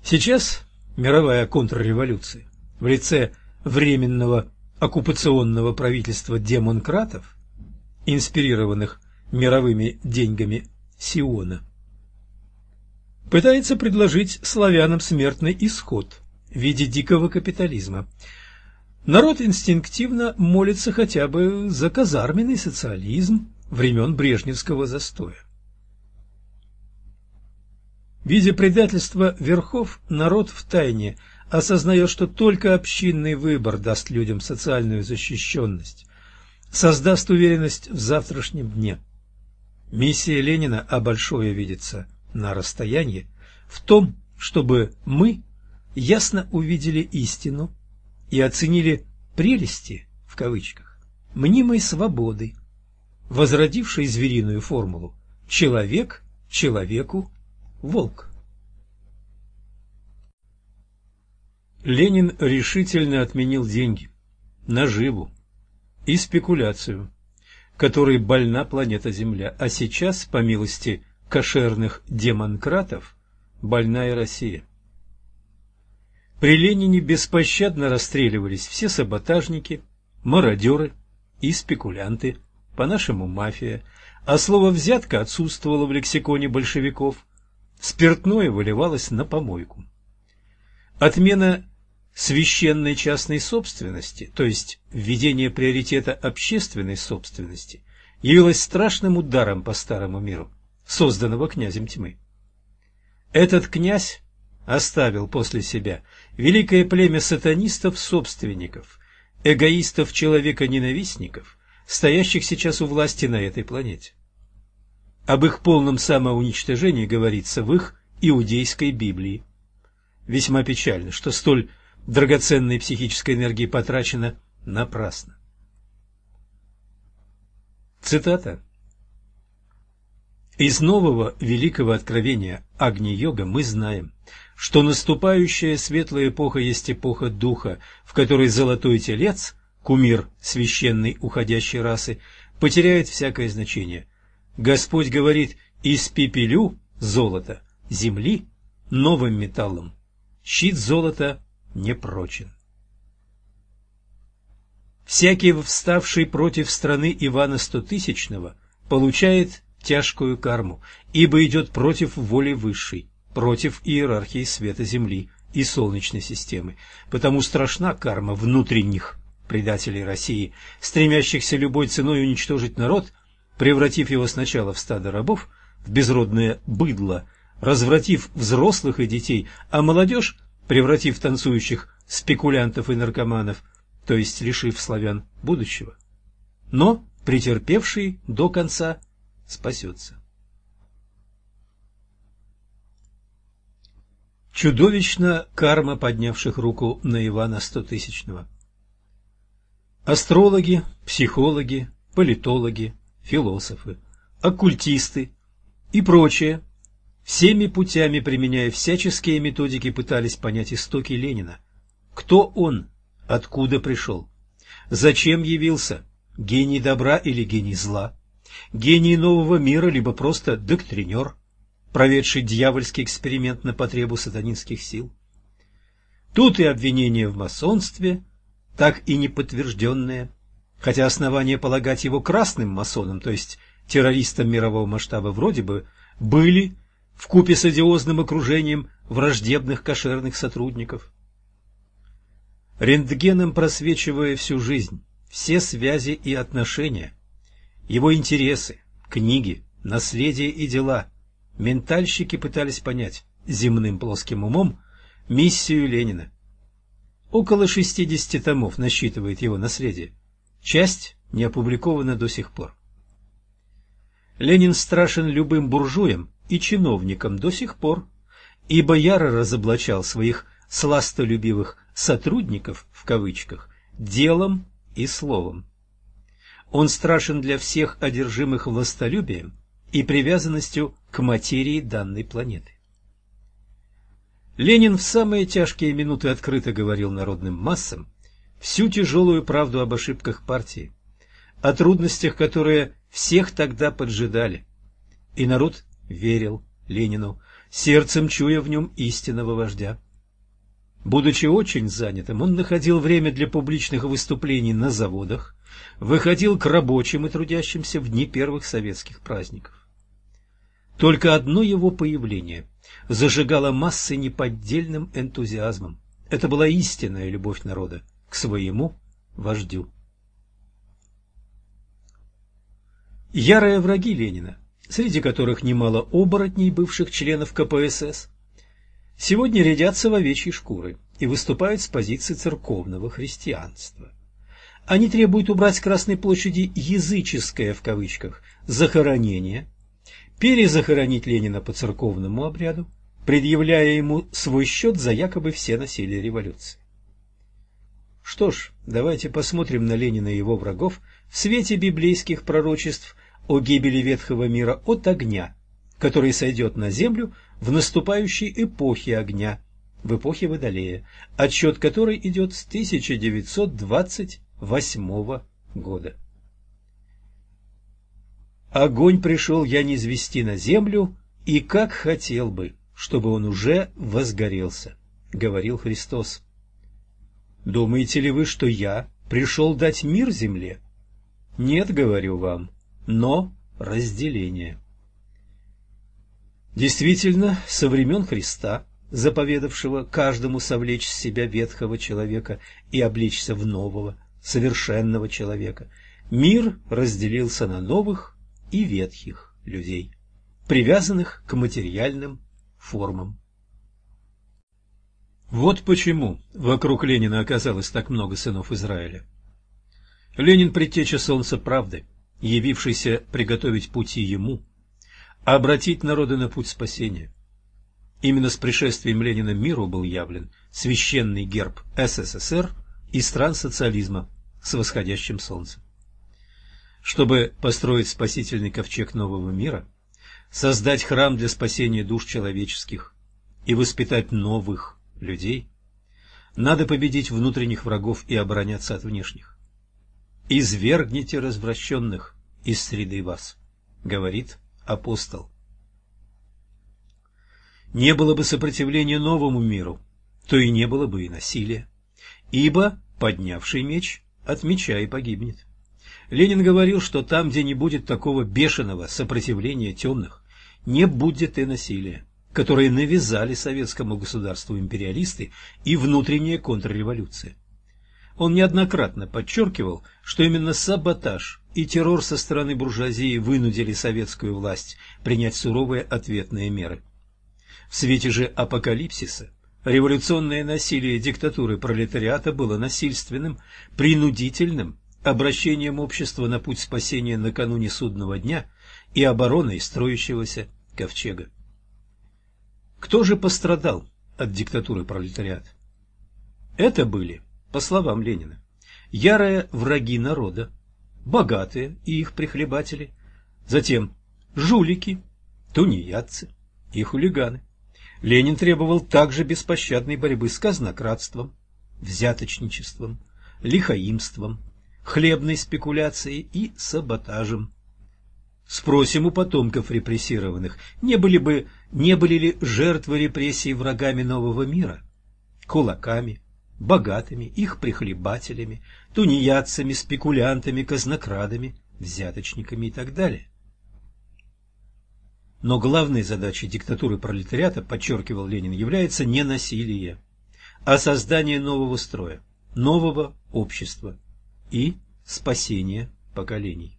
Сейчас мировая контрреволюция в лице временного оккупационного правительства демонкратов, инспирированных мировыми деньгами Сиона, пытается предложить славянам смертный исход в виде дикого капитализма. Народ инстинктивно молится хотя бы за казарменный социализм времен Брежневского застоя. Видя предательство верхов, народ втайне осознает, что только общинный выбор даст людям социальную защищенность, создаст уверенность в завтрашнем дне. Миссия Ленина, а большое видится на расстоянии, в том, чтобы мы ясно увидели истину и оценили «прелести» в кавычках мнимой свободы, возродившей звериную формулу «человек человеку Волк. Ленин решительно отменил деньги, наживу и спекуляцию, которой больна планета Земля, а сейчас, по милости кошерных демонкратов, больная Россия. При Ленине беспощадно расстреливались все саботажники, мародеры и спекулянты, по-нашему мафия, а слово «взятка» отсутствовало в лексиконе большевиков – Спиртное выливалось на помойку. Отмена священной частной собственности, то есть введение приоритета общественной собственности, явилось страшным ударом по старому миру, созданного князем тьмы. Этот князь оставил после себя великое племя сатанистов-собственников, эгоистов-человека-ненавистников, стоящих сейчас у власти на этой планете. Об их полном самоуничтожении говорится в их иудейской Библии. весьма печально, что столь драгоценной психической энергии потрачено напрасно. Цитата. Из нового великого откровения Агни-йога мы знаем, что наступающая светлая эпоха есть эпоха духа, в которой золотой телец, кумир священной уходящей расы, потеряет всякое значение. Господь говорит «испепелю золото, земли новым металлом, щит золота не прочен». Всякий, вставший против страны Ивана Стотысячного, получает тяжкую карму, ибо идет против воли высшей, против иерархии света Земли и Солнечной системы, потому страшна карма внутренних предателей России, стремящихся любой ценой уничтожить народ, превратив его сначала в стадо рабов, в безродное быдло, развратив взрослых и детей, а молодежь, превратив танцующих спекулянтов и наркоманов, то есть лишив славян будущего. Но претерпевший до конца спасется. Чудовищна карма поднявших руку на Ивана Стотысячного. Астрологи, психологи, политологи, философы, оккультисты и прочее всеми путями, применяя всяческие методики, пытались понять истоки Ленина. Кто он? Откуда пришел? Зачем явился? Гений добра или гений зла? гений нового мира, либо просто доктринер, проведший дьявольский эксперимент на потребу сатанинских сил. Тут и обвинения в масонстве, так и неподтвержденные, хотя основания полагать его красным масоном, то есть террористом мирового масштаба, вроде бы были в купе с одиозным окружением враждебных кошерных сотрудников. Рентгеном просвечивая всю жизнь, все связи и отношения – его интересы, книги, наследие и дела. Ментальщики пытались понять земным плоским умом миссию Ленина. Около 60 томов насчитывает его наследие. Часть не опубликована до сих пор. Ленин страшен любым буржуям и чиновникам до сих пор, ибо яро разоблачал своих сластолюбивых «сотрудников» в кавычках делом и словом. Он страшен для всех одержимых властолюбием и привязанностью к материи данной планеты. Ленин в самые тяжкие минуты открыто говорил народным массам всю тяжелую правду об ошибках партии, о трудностях, которые всех тогда поджидали. И народ верил Ленину, сердцем чуя в нем истинного вождя. Будучи очень занятым, он находил время для публичных выступлений на заводах, выходил к рабочим и трудящимся в дни первых советских праздников. Только одно его появление зажигало массы неподдельным энтузиазмом. Это была истинная любовь народа к своему вождю. Ярые враги Ленина, среди которых немало оборотней бывших членов КПСС, сегодня рядятся в овечьи шкуры и выступают с позиции церковного христианства. Они требуют убрать с Красной площади «языческое» в кавычках захоронение, перезахоронить Ленина по церковному обряду, предъявляя ему свой счет за якобы все насилие революции. Что ж, давайте посмотрим на Ленина и его врагов в свете библейских пророчеств о гибели ветхого мира от огня, который сойдет на землю в наступающей эпохе огня, в эпохе Водолея, отсчет которой идет с 1920 восьмого года. Огонь пришел я не звести на землю, и как хотел бы, чтобы он уже возгорелся, говорил Христос. Думаете ли вы, что я пришел дать мир земле? Нет, говорю вам, но разделение. Действительно, со времен Христа, заповедавшего каждому совлечь с себя ветхого человека и облечься в нового, совершенного человека, мир разделился на новых и ветхих людей, привязанных к материальным формам. Вот почему вокруг Ленина оказалось так много сынов Израиля. Ленин – предтеча солнца правды, явившийся приготовить пути ему, обратить народы на путь спасения. Именно с пришествием Ленина миру был явлен священный герб СССР и стран социализма с восходящим солнцем. Чтобы построить спасительный ковчег нового мира, создать храм для спасения душ человеческих и воспитать новых людей, надо победить внутренних врагов и обороняться от внешних. «Извергните развращенных из среды вас», — говорит апостол. Не было бы сопротивления новому миру, то и не было бы и насилия, ибо поднявший меч от меча и погибнет. Ленин говорил, что там, где не будет такого бешеного сопротивления темных, не будет и насилия, которое навязали советскому государству империалисты и внутренняя контрреволюция. Он неоднократно подчеркивал, что именно саботаж и террор со стороны буржуазии вынудили советскую власть принять суровые ответные меры. В свете же апокалипсиса революционное насилие диктатуры пролетариата было насильственным, принудительным обращением общества на путь спасения накануне судного дня и обороной строящегося ковчега. Кто же пострадал от диктатуры пролетариата? Это были, по словам Ленина, ярые враги народа, богатые и их прихлебатели, затем жулики, тунеядцы и хулиганы. Ленин требовал также беспощадной борьбы с казнократством, взяточничеством, лихаимством, хлебной спекуляцией и саботажем. Спросим у потомков репрессированных, не были, бы, не были ли жертвы репрессий врагами нового мира? Кулаками, богатыми, их прихлебателями, тунеядцами, спекулянтами, казнокрадами, взяточниками и так далее. Но главной задачей диктатуры пролетариата, подчеркивал Ленин, является не насилие, а создание нового строя, нового общества и спасение поколений.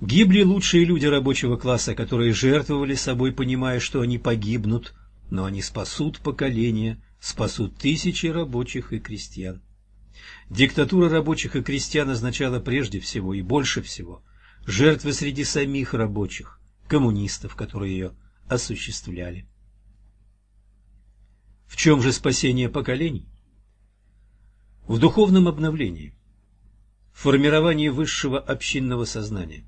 Гибли лучшие люди рабочего класса, которые жертвовали собой, понимая, что они погибнут, но они спасут поколения, спасут тысячи рабочих и крестьян. Диктатура рабочих и крестьян означала прежде всего и больше всего жертвы среди самих рабочих, коммунистов, которые ее осуществляли. В чем же спасение поколений? В духовном обновлении, в формировании высшего общинного сознания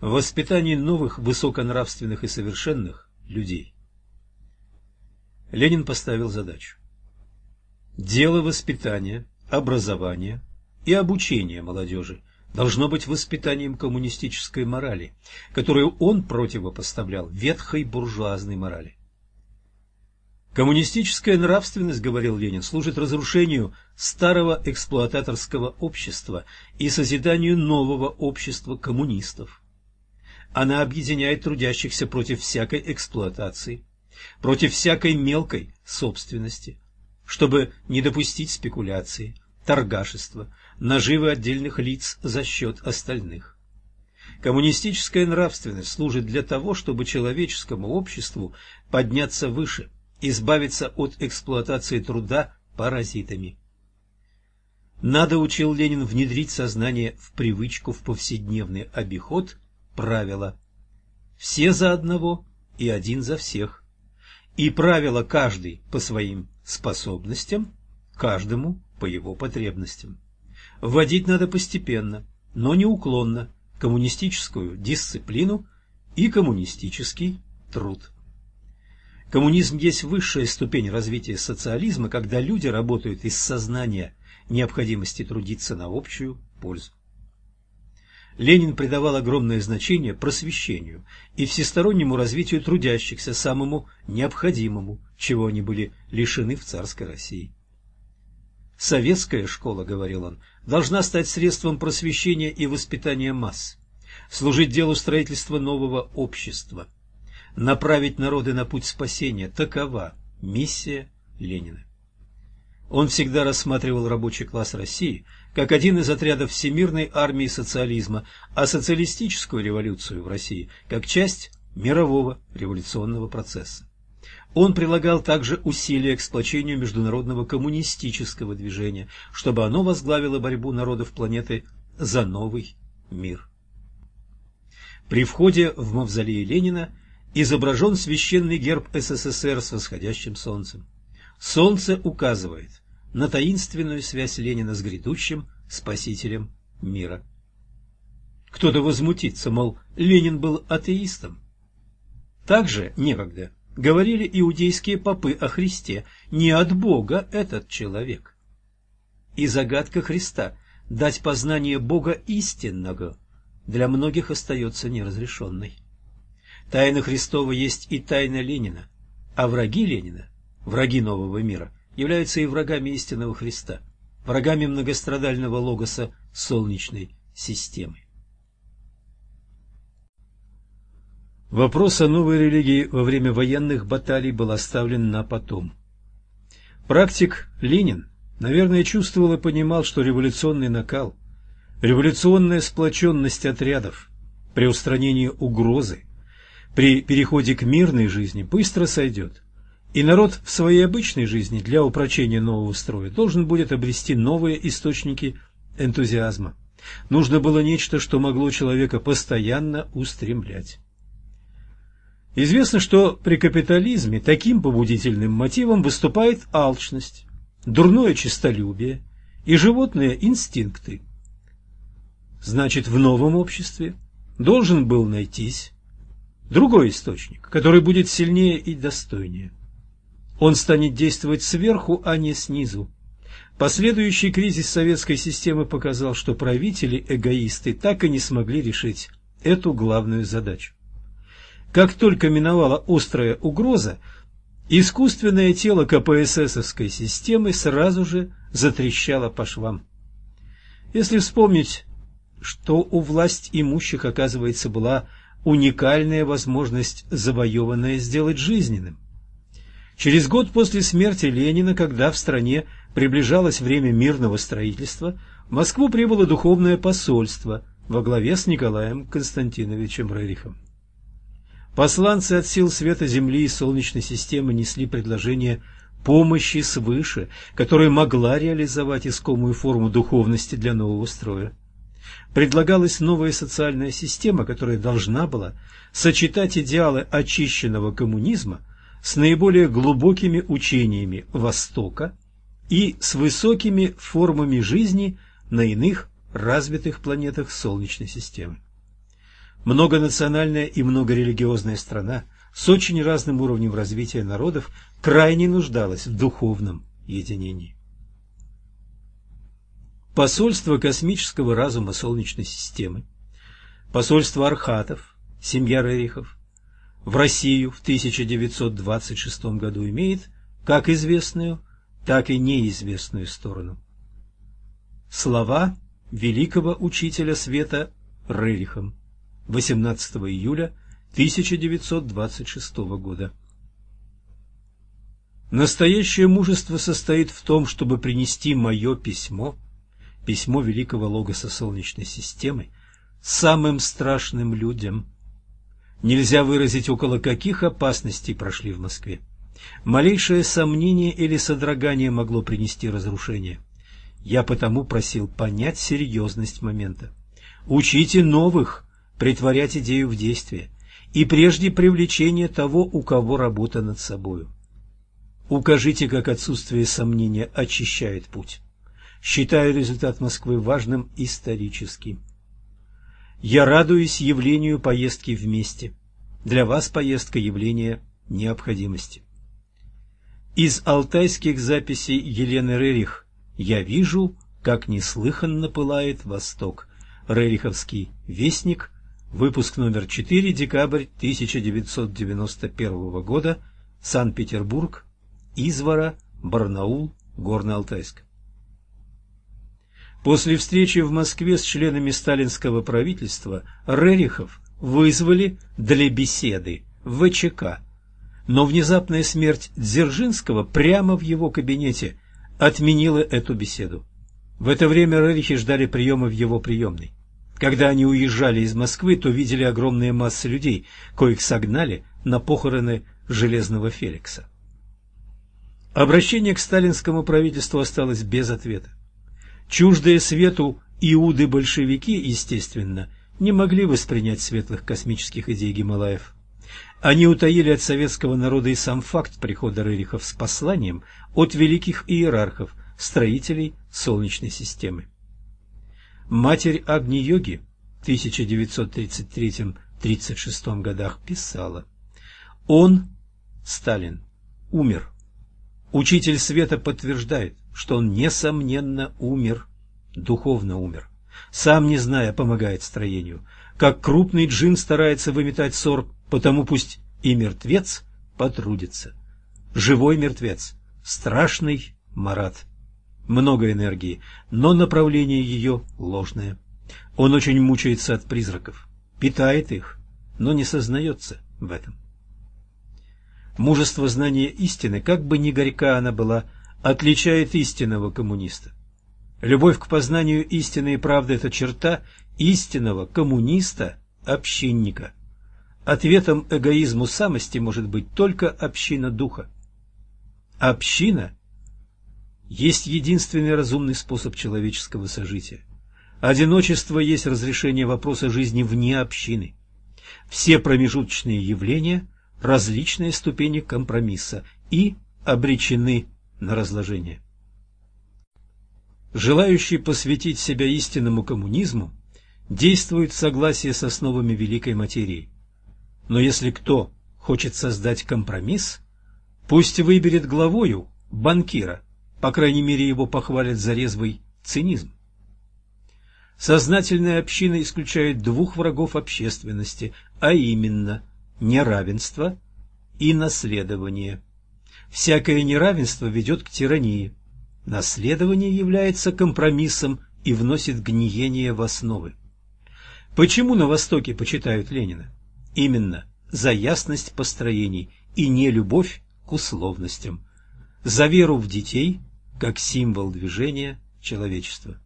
в воспитании новых высоконравственных и совершенных людей. Ленин поставил задачу. Дело воспитания, образования и обучения молодежи должно быть воспитанием коммунистической морали, которую он противопоставлял ветхой буржуазной морали. Коммунистическая нравственность, говорил Ленин, служит разрушению старого эксплуататорского общества и созиданию нового общества коммунистов. Она объединяет трудящихся против всякой эксплуатации, против всякой мелкой собственности, чтобы не допустить спекуляции, торгашества, наживы отдельных лиц за счет остальных. Коммунистическая нравственность служит для того, чтобы человеческому обществу подняться выше, избавиться от эксплуатации труда паразитами. Надо, учил Ленин, внедрить сознание в привычку, в повседневный обиход правило. Все за одного и один за всех. И правило каждый по своим способностям, каждому по его потребностям. Вводить надо постепенно, но неуклонно коммунистическую дисциплину и коммунистический труд. Коммунизм есть высшая ступень развития социализма, когда люди работают из сознания необходимости трудиться на общую пользу. Ленин придавал огромное значение просвещению и всестороннему развитию трудящихся, самому необходимому, чего они были лишены в царской России. «Советская школа, — говорил он, — должна стать средством просвещения и воспитания масс, служить делу строительства нового общества, направить народы на путь спасения. Такова миссия Ленина. Он всегда рассматривал рабочий класс России как один из отрядов всемирной армии социализма, а социалистическую революцию в России как часть мирового революционного процесса. Он прилагал также усилия к сплочению международного коммунистического движения, чтобы оно возглавило борьбу народов планеты за новый мир. При входе в мавзолей Ленина изображен священный герб СССР с восходящим солнцем. Солнце указывает на таинственную связь Ленина с грядущим спасителем мира. Кто-то возмутится, мол, Ленин был атеистом. Также некогда говорили иудейские попы о Христе, не от Бога этот человек. И загадка Христа – дать познание Бога истинного – для многих остается неразрешенной. Тайна Христова есть и тайна Ленина, а враги Ленина, враги нового мира, являются и врагами истинного Христа, врагами многострадального логоса Солнечной системы. Вопрос о новой религии во время военных баталий был оставлен на потом. Практик Ленин, наверное, чувствовал и понимал, что революционный накал, революционная сплоченность отрядов при устранении угрозы, при переходе к мирной жизни быстро сойдет, и народ в своей обычной жизни для упрочения нового строя должен будет обрести новые источники энтузиазма. Нужно было нечто, что могло человека постоянно устремлять. Известно, что при капитализме таким побудительным мотивом выступает алчность, дурное честолюбие и животные инстинкты. Значит, в новом обществе должен был найтись другой источник, который будет сильнее и достойнее. Он станет действовать сверху, а не снизу. Последующий кризис советской системы показал, что правители-эгоисты так и не смогли решить эту главную задачу. Как только миновала острая угроза, искусственное тело КПССовской системы сразу же затрещало по швам. Если вспомнить, что у власть имущих, оказывается, была уникальная возможность завоеванное сделать жизненным. Через год после смерти Ленина, когда в стране приближалось время мирного строительства, в Москву прибыло духовное посольство во главе с Николаем Константиновичем Рерихом. Посланцы от сил света Земли и Солнечной системы несли предложение помощи свыше, которая могла реализовать искомую форму духовности для нового строя. Предлагалась новая социальная система, которая должна была сочетать идеалы очищенного коммунизма с наиболее глубокими учениями Востока и с высокими формами жизни на иных развитых планетах Солнечной системы. Многонациональная и многорелигиозная страна с очень разным уровнем развития народов крайне нуждалась в духовном единении. Посольство космического разума Солнечной системы, посольство Архатов, семья Рерихов, в Россию в 1926 году имеет как известную, так и неизвестную сторону. Слова великого учителя света Рерихом 18 июля 1926 года. Настоящее мужество состоит в том, чтобы принести мое письмо, письмо великого логоса Солнечной системы, самым страшным людям. Нельзя выразить, около каких опасностей прошли в Москве. Малейшее сомнение или содрогание могло принести разрушение. Я потому просил понять серьезность момента. Учите новых, притворять идею в действие, и прежде привлечения того, у кого работа над собою. Укажите, как отсутствие сомнения очищает путь. Считаю результат Москвы важным историческим. Я радуюсь явлению поездки вместе. Для вас поездка явление необходимости. Из алтайских записей Елены Рерих я вижу, как неслыханно пылает Восток. Рериховский вестник, Выпуск номер 4, декабрь 1991 года, Санкт-Петербург, Извара, Барнаул, Горно-Алтайск. После встречи в Москве с членами сталинского правительства Рерихов вызвали для беседы в ВЧК, но внезапная смерть Дзержинского прямо в его кабинете отменила эту беседу. В это время Рерихи ждали приема в его приемной. Когда они уезжали из Москвы, то видели огромные массы людей, коих согнали на похороны Железного Феликса. Обращение к сталинскому правительству осталось без ответа. Чуждые свету иуды-большевики, естественно, не могли воспринять светлых космических идей Гималаев. Они утаили от советского народа и сам факт прихода Рерихов с посланием от великих иерархов, строителей Солнечной системы. Матерь Агни-йоги в 1933-36 годах писала «Он, Сталин, умер. Учитель света подтверждает, что он, несомненно, умер, духовно умер. Сам, не зная, помогает строению. Как крупный джин старается выметать ссор, потому пусть и мертвец потрудится. Живой мертвец, страшный Марат. Много энергии, но направление ее ложное. Он очень мучается от призраков, питает их, но не сознается в этом. Мужество знания истины, как бы ни горька она была, отличает истинного коммуниста. Любовь к познанию истины и правды – это черта истинного коммуниста-общинника. Ответом эгоизму самости может быть только община духа. Община есть единственный разумный способ человеческого сожития. Одиночество есть разрешение вопроса жизни вне общины. Все промежуточные явления – различные ступени компромисса и обречены на разложение. Желающий посвятить себя истинному коммунизму действует в согласии с основами великой материи. Но если кто хочет создать компромисс, пусть выберет главою банкира, по крайней мере его похвалят за резвый цинизм. Сознательная община исключает двух врагов общественности, а именно неравенство и наследование. Всякое неравенство ведет к тирании. Наследование является компромиссом и вносит гниение в основы. Почему на Востоке почитают Ленина? Именно за ясность построений и не любовь к условностям, за веру в детей как символ движения человечества.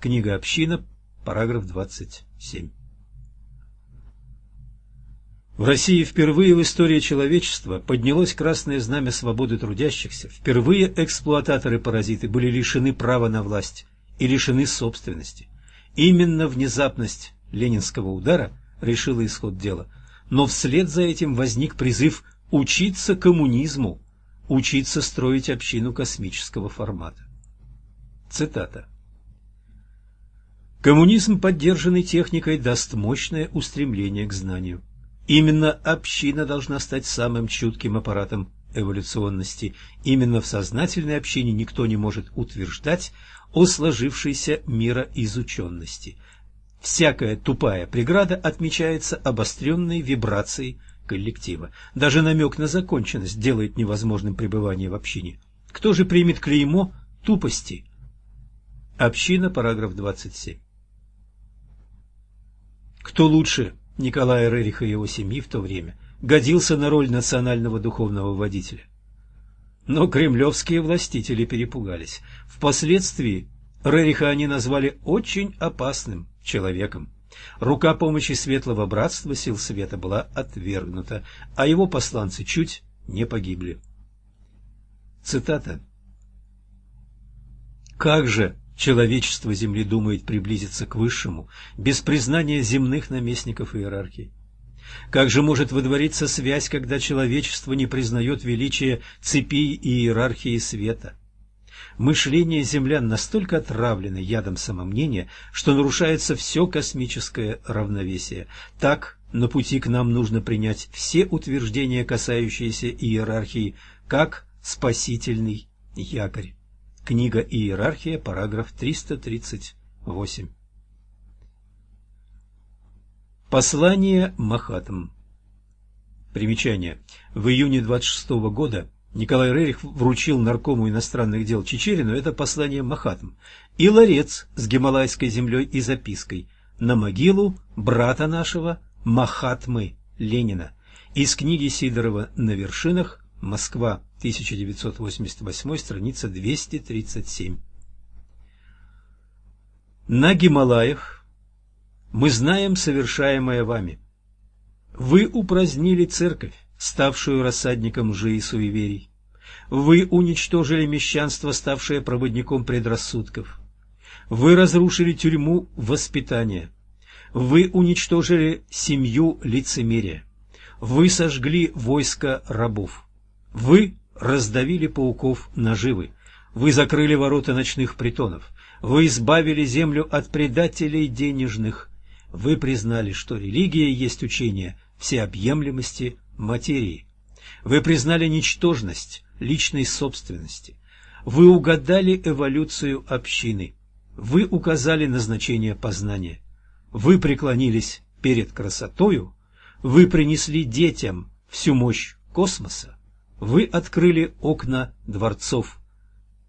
Книга «Община», параграф 27. В России впервые в истории человечества поднялось красное знамя свободы трудящихся. Впервые эксплуататоры-паразиты были лишены права на власть и лишены собственности. Именно внезапность ленинского удара решила исход дела. Но вслед за этим возник призыв учиться коммунизму, учиться строить общину космического формата. Цитата. Коммунизм, поддержанный техникой, даст мощное устремление к знанию. Именно община должна стать самым чутким аппаратом эволюционности. Именно в сознательной общине никто не может утверждать о сложившейся мироизученности. Всякая тупая преграда отмечается обостренной вибрацией коллектива. Даже намек на законченность делает невозможным пребывание в общине. Кто же примет клеймо тупости? Община, параграф 27. Кто лучше Николая Рериха и его семьи в то время годился на роль национального духовного водителя. Но кремлевские властители перепугались. Впоследствии Рериха они назвали очень опасным человеком. Рука помощи Светлого Братства Сил Света была отвергнута, а его посланцы чуть не погибли. Цитата. «Как же человечество Земли думает приблизиться к Высшему без признания земных наместников иерархии? Как же может выдвориться связь, когда человечество не признает величие цепи и иерархии света? Мышление землян настолько отравлено ядом самомнения, что нарушается все космическое равновесие. Так, на пути к нам нужно принять все утверждения, касающиеся иерархии, как спасительный якорь. Книга «Иерархия», параграф 338. Послание Махатам Примечание. В июне 26 -го года Николай Рерих вручил наркому иностранных дел Чечерину это послание Махатам и ларец с гималайской землей и запиской на могилу брата нашего Махатмы Ленина из книги Сидорова «На вершинах. Москва. 1988, страница 237. На Гималаях мы знаем совершаемое вами. Вы упразднили церковь, ставшую рассадником лжи и суеверий. Вы уничтожили мещанство, ставшее проводником предрассудков. Вы разрушили тюрьму воспитания. Вы уничтожили семью лицемерия. Вы сожгли войско рабов. Вы раздавили пауков наживы. Вы закрыли ворота ночных притонов. Вы избавили землю от предателей денежных. Вы признали, что религия есть учение всеобъемлемости материи. Вы признали ничтожность личной собственности. Вы угадали эволюцию общины. Вы указали назначение познания. Вы преклонились перед красотою. Вы принесли детям всю мощь космоса. Вы открыли окна дворцов.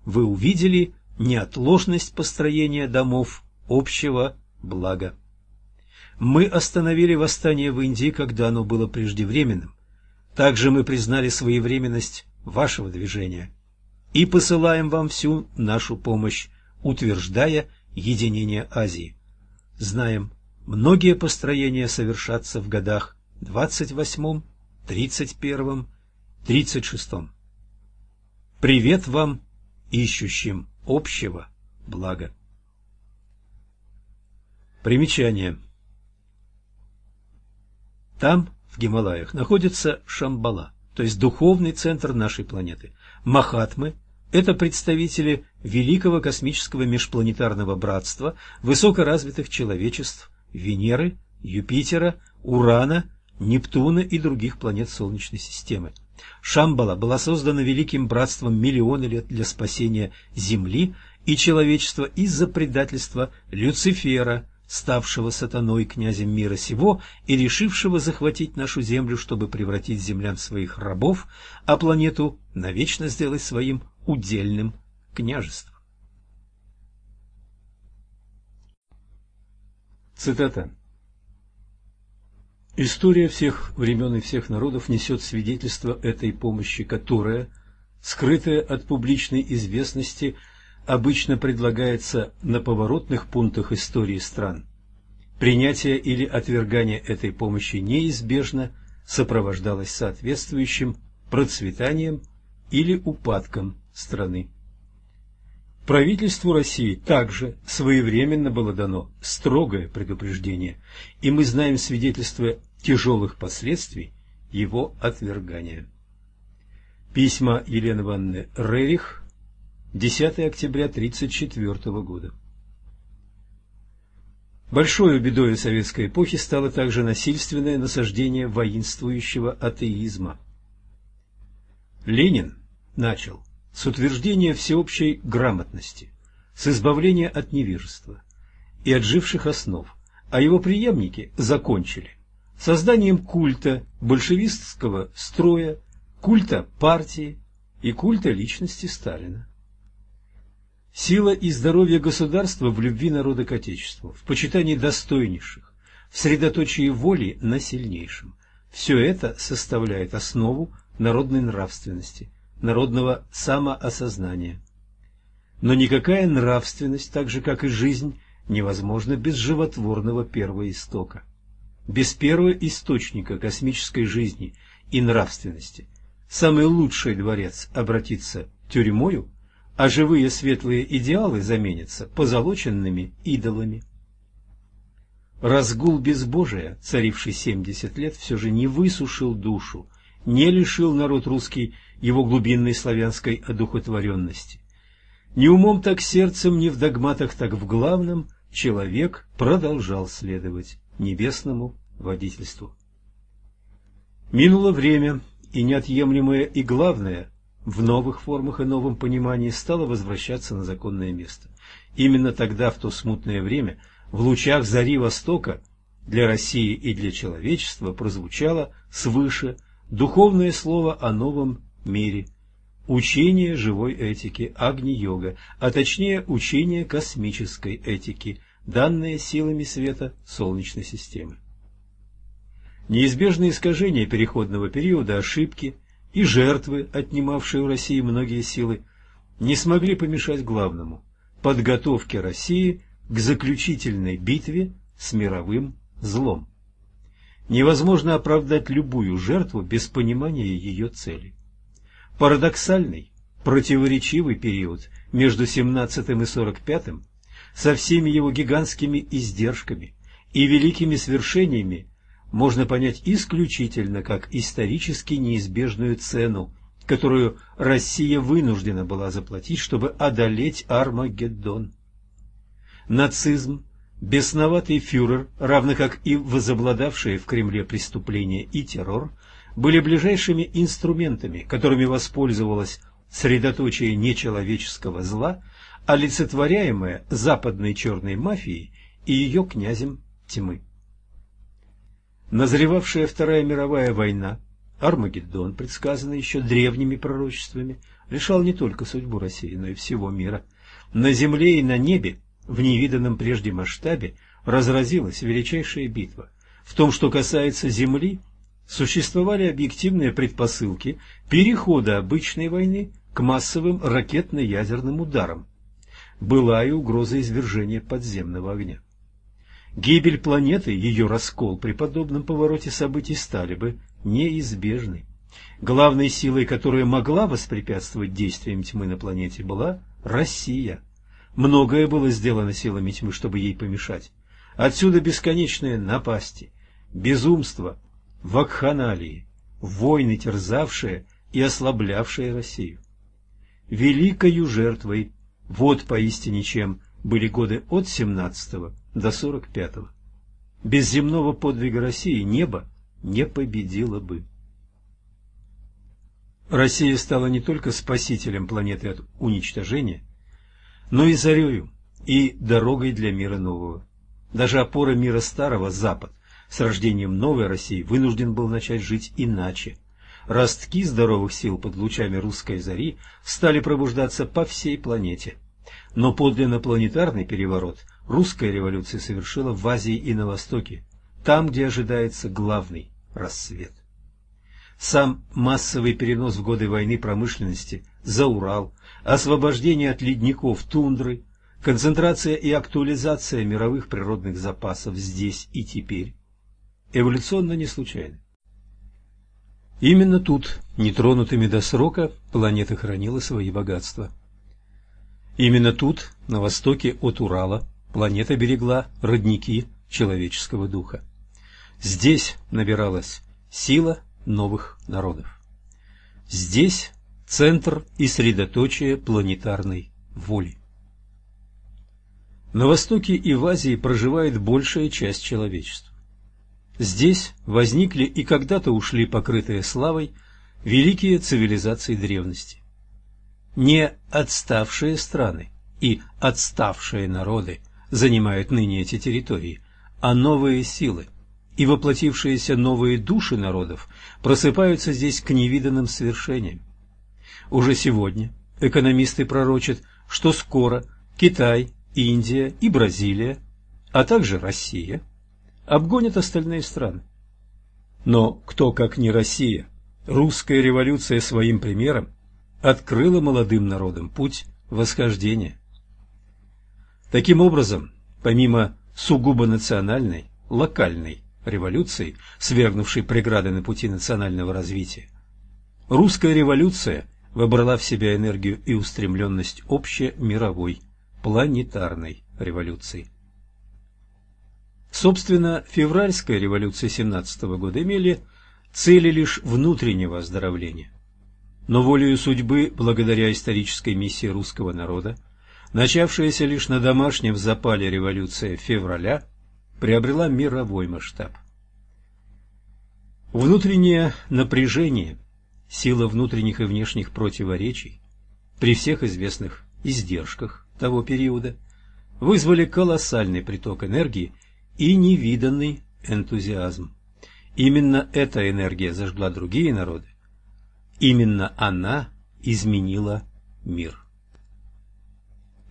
Вы увидели неотложность построения домов общего блага. Мы остановили восстание в Индии, когда оно было преждевременным. Также мы признали своевременность вашего движения и посылаем вам всю нашу помощь, утверждая единение Азии. Знаем, многие построения совершатся в годах 28, 31, 36. Привет вам, ищущим общего блага. Примечание. Там, в Гималаях, находится Шамбала, то есть духовный центр нашей планеты. Махатмы – это представители великого космического межпланетарного братства высокоразвитых человечеств Венеры, Юпитера, Урана, Нептуна и других планет Солнечной системы. Шамбала была создана великим братством миллионы лет для спасения Земли и человечества из-за предательства Люцифера, ставшего сатаной князем мира сего и решившего захватить нашу землю, чтобы превратить землян в своих рабов, а планету навечно сделать своим удельным княжеством. Цитата. История всех времен и всех народов несет свидетельство этой помощи, которая, скрытая от публичной известности, обычно предлагается на поворотных пунктах истории стран. Принятие или отвергание этой помощи неизбежно сопровождалось соответствующим процветанием или упадком страны. Правительству России также своевременно было дано строгое предупреждение, и мы знаем свидетельства тяжелых последствий его отвергания. Письма Елены Ивановны Рерих, 10 октября 1934 года. Большой бедой советской эпохи стало также насильственное насаждение воинствующего атеизма. Ленин начал с утверждения всеобщей грамотности, с избавления от невежества и отживших основ, а его преемники закончили созданием культа большевистского строя, культа партии и культа личности Сталина. Сила и здоровье государства в любви народа к Отечеству, в почитании достойнейших, в средоточии воли на сильнейшем. Все это составляет основу народной нравственности – народного самоосознания. Но никакая нравственность, так же как и жизнь, невозможна без животворного первоистока. Без первого источника космической жизни и нравственности самый лучший дворец обратится тюрьмою, а живые светлые идеалы заменятся позолоченными идолами. Разгул безбожия, царивший семьдесят лет, все же не высушил душу, не лишил народ русский его глубинной славянской одухотворенности. Ни умом, так сердцем, ни в догматах, так в главном человек продолжал следовать небесному водительству. Минуло время, и неотъемлемое и главное в новых формах и новом понимании стало возвращаться на законное место. Именно тогда, в то смутное время, в лучах зари Востока для России и для человечества прозвучало свыше духовное слово о новом мире. Учение живой этики, Агни-йога, а точнее учение космической этики, данное силами света Солнечной системы. Неизбежные искажения переходного периода, ошибки и жертвы, отнимавшие у России многие силы, не смогли помешать главному – подготовке России к заключительной битве с мировым злом. Невозможно оправдать любую жертву без понимания ее цели. Парадоксальный, противоречивый период между 17 и 45 со всеми его гигантскими издержками и великими свершениями можно понять исключительно как исторически неизбежную цену, которую Россия вынуждена была заплатить, чтобы одолеть Армагеддон. Нацизм, бесноватый фюрер, равно как и возобладавшие в Кремле преступления и террор, были ближайшими инструментами, которыми воспользовалась средоточие нечеловеческого зла, олицетворяемое западной черной мафией и ее князем тьмы. Назревавшая Вторая мировая война, Армагеддон, предсказанный еще древними пророчествами, решал не только судьбу России, но и всего мира. На земле и на небе, в невиданном прежде масштабе, разразилась величайшая битва. В том, что касается земли, существовали объективные предпосылки перехода обычной войны к массовым ракетно-ядерным ударам. Была и угроза извержения подземного огня. Гибель планеты, ее раскол при подобном повороте событий стали бы неизбежны. Главной силой, которая могла воспрепятствовать действиям тьмы на планете, была Россия. Многое было сделано силами тьмы, чтобы ей помешать. Отсюда бесконечные напасти, безумство, вакханалии, войны, терзавшие и ослаблявшие Россию. Великою жертвой, вот поистине чем, были годы от 17 до 45-го. Без земного подвига России небо не победило бы. Россия стала не только спасителем планеты от уничтожения, но и зарею, и дорогой для мира нового. Даже опора мира старого, Запад, с рождением новой России вынужден был начать жить иначе. Ростки здоровых сил под лучами русской зари стали пробуждаться по всей планете. Но подлинно планетарный переворот русская революция совершила в Азии и на Востоке, там, где ожидается главный рассвет. Сам массовый перенос в годы войны промышленности за Урал, освобождение от ледников тундры, концентрация и актуализация мировых природных запасов здесь и теперь эволюционно не случайны. Именно тут, нетронутыми до срока, планета хранила свои богатства. Именно тут, на востоке от Урала, планета берегла родники человеческого духа. Здесь набиралась сила новых народов. Здесь центр и средоточие планетарной воли. На Востоке и в Азии проживает большая часть человечества. Здесь возникли и когда-то ушли покрытые славой великие цивилизации древности. Не отставшие страны и отставшие народы занимают ныне эти территории, а новые силы и воплотившиеся новые души народов просыпаются здесь к невиданным свершениям. Уже сегодня экономисты пророчат, что скоро Китай, Индия и Бразилия, а также Россия, обгонят остальные страны. Но кто, как не Россия, русская революция своим примером открыла молодым народам путь восхождения. Таким образом, помимо сугубо национальной, локальной революции, свергнувшей преграды на пути национального развития, русская революция вобрала в себя энергию и устремленность общемировой, планетарной революции. Собственно, февральская революция 17 года имели цели лишь внутреннего оздоровления. Но волею судьбы, благодаря исторической миссии русского народа, начавшаяся лишь на домашнем запале революция февраля, приобрела мировой масштаб. Внутреннее напряжение, сила внутренних и внешних противоречий, при всех известных издержках того периода, вызвали колоссальный приток энергии и невиданный энтузиазм. Именно эта энергия зажгла другие народы. Именно она изменила мир.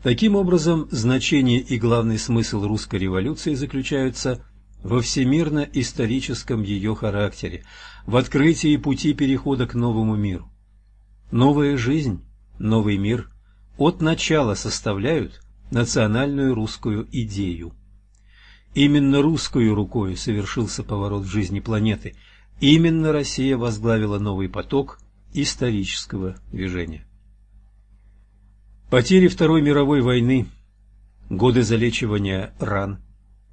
Таким образом, значение и главный смысл русской революции заключаются во всемирно-историческом ее характере, в открытии пути перехода к новому миру. Новая жизнь, новый мир от начала составляют национальную русскую идею. Именно русскую рукой совершился поворот в жизни планеты, именно Россия возглавила новый поток исторического движения. Потери Второй мировой войны, годы залечивания ран,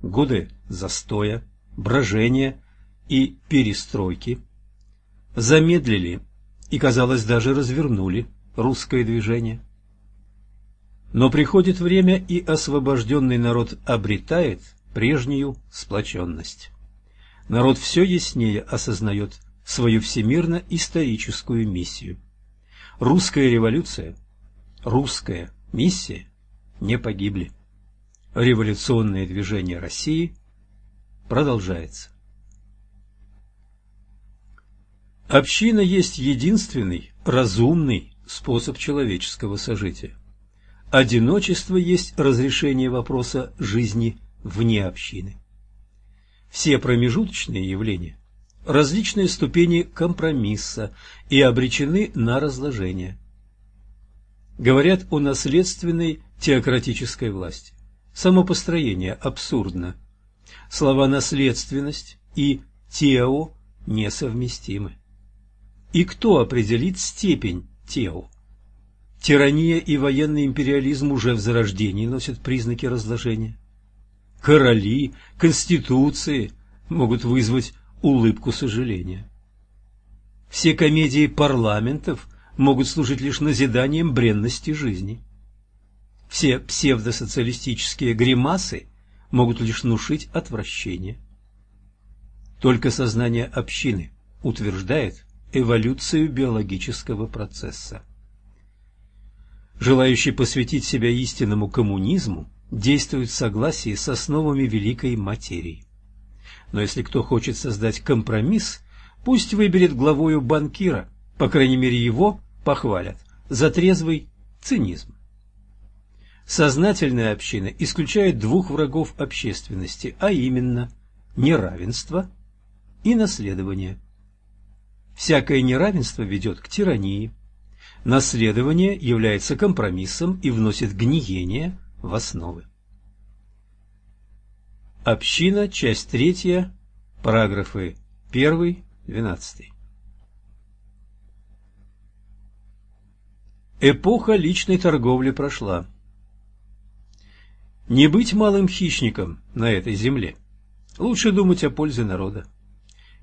годы застоя, брожения и перестройки замедлили и, казалось, даже развернули русское движение. Но приходит время, и освобожденный народ обретает прежнюю сплоченность. Народ все яснее осознает свою всемирно-историческую миссию. Русская революция, русская миссия не погибли. Революционное движение России продолжается. Община есть единственный разумный способ человеческого сожития. Одиночество есть разрешение вопроса жизни вне общины. Все промежуточные явления – различные ступени компромисса и обречены на разложение. Говорят о наследственной теократической власти. Само построение абсурдно. Слова «наследственность» и «тео» несовместимы. И кто определит степень тео? Тирания и военный империализм уже в зарождении носят признаки разложения. Короли, конституции могут вызвать улыбку сожаления. Все комедии парламентов могут служить лишь назиданием бренности жизни. Все псевдосоциалистические гримасы могут лишь внушить отвращение. Только сознание общины утверждает эволюцию биологического процесса. Желающий посвятить себя истинному коммунизму действует в согласии с основами великой материи. Но если кто хочет создать компромисс, пусть выберет главою банкира, по крайней мере его похвалят за трезвый цинизм. Сознательная община исключает двух врагов общественности, а именно неравенство и наследование. Всякое неравенство ведет к тирании. Наследование является компромиссом и вносит гниение в основы. Община, часть третья, параграфы 1, 12. Эпоха личной торговли прошла. Не быть малым хищником на этой земле. Лучше думать о пользе народа.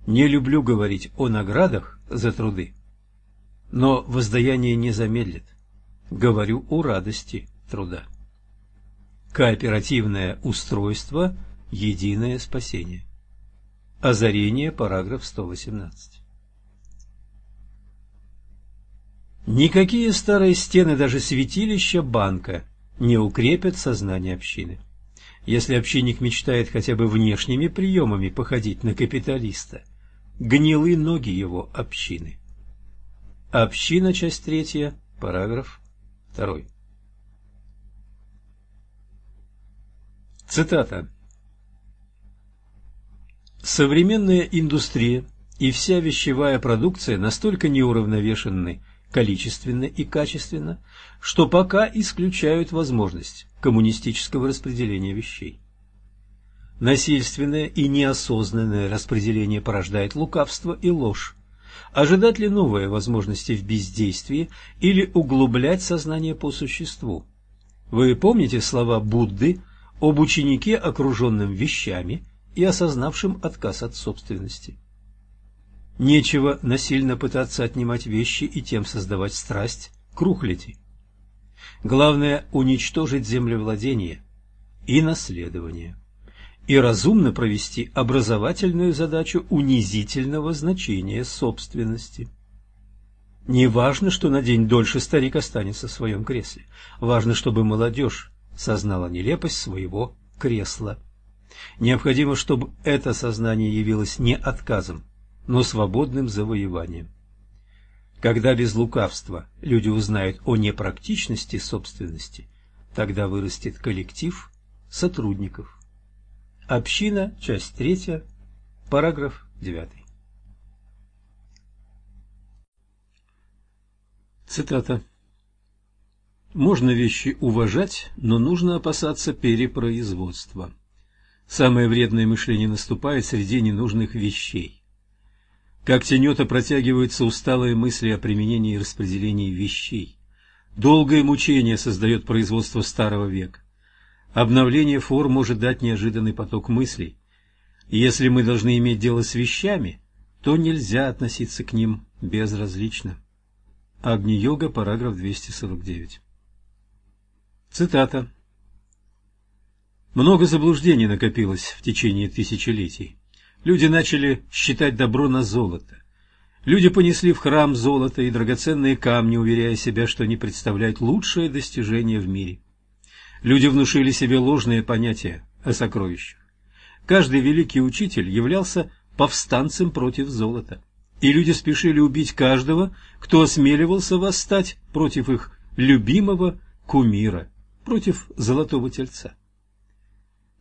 Не люблю говорить о наградах за труды, но воздаяние не замедлит. Говорю о радости труда. Кооперативное устройство – единое спасение. Озарение, параграф 118. Никакие старые стены, даже святилища банка, не укрепят сознание общины. Если общинник мечтает хотя бы внешними приемами походить на капиталиста, гнилы ноги его общины. Община, часть третья, параграф второй. Цитата. Современная индустрия и вся вещевая продукция настолько неуравновешенны количественно и качественно, что пока исключают возможность коммунистического распределения вещей. Насильственное и неосознанное распределение порождает лукавство и ложь. Ожидать ли новые возможности в бездействии или углублять сознание по существу? Вы помните слова Будды об ученике, окруженном вещами и осознавшем отказ от собственности? Нечего насильно пытаться отнимать вещи и тем создавать страсть к рухляди. Главное – уничтожить землевладение и наследование и разумно провести образовательную задачу унизительного значения собственности. Не важно, что на день дольше старик останется в своем кресле. Важно, чтобы молодежь сознала нелепость своего кресла. Необходимо, чтобы это сознание явилось не отказом, но свободным завоеванием. Когда без лукавства люди узнают о непрактичности собственности, тогда вырастет коллектив сотрудников. Община, часть третья, параграф девятый. Цитата. Можно вещи уважать, но нужно опасаться перепроизводства. Самое вредное мышление наступает среди ненужных вещей. Как тенета протягиваются усталые мысли о применении и распределении вещей. Долгое мучение создает производство старого века. Обновление форм может дать неожиданный поток мыслей. Если мы должны иметь дело с вещами, то нельзя относиться к ним безразлично. Агни-йога, параграф 249. Цитата. Много заблуждений накопилось в течение тысячелетий. Люди начали считать добро на золото. Люди понесли в храм золото и драгоценные камни, уверяя себя, что они представляют лучшее достижение в мире. Люди внушили себе ложные понятия о сокровищах. Каждый великий учитель являлся повстанцем против золота, и люди спешили убить каждого, кто осмеливался восстать против их любимого кумира, против золотого тельца.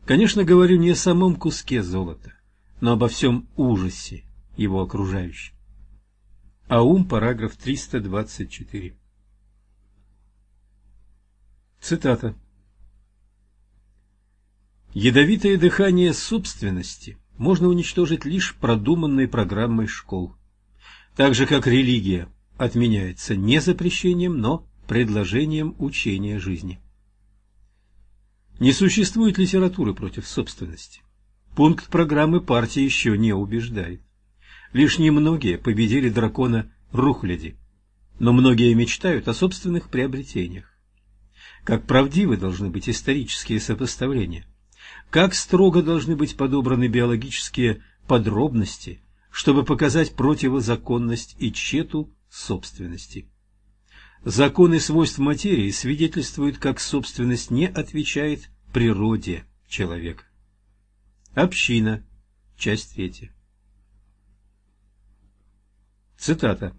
Конечно, говорю не о самом куске золота, но обо всем ужасе его окружающем. Аум, параграф 324. Цитата. Ядовитое дыхание собственности можно уничтожить лишь продуманной программой школ. Так же, как религия отменяется не запрещением, но предложением учения жизни. Не существует литературы против собственности. Пункт программы партии еще не убеждает. Лишь немногие победили дракона Рухляди, но многие мечтают о собственных приобретениях. Как правдивы должны быть исторические сопоставления, как строго должны быть подобраны биологические подробности, чтобы показать противозаконность и тщету собственности. Законы свойств материи свидетельствуют, как собственность не отвечает природе человека. Община. Часть третья. Цитата.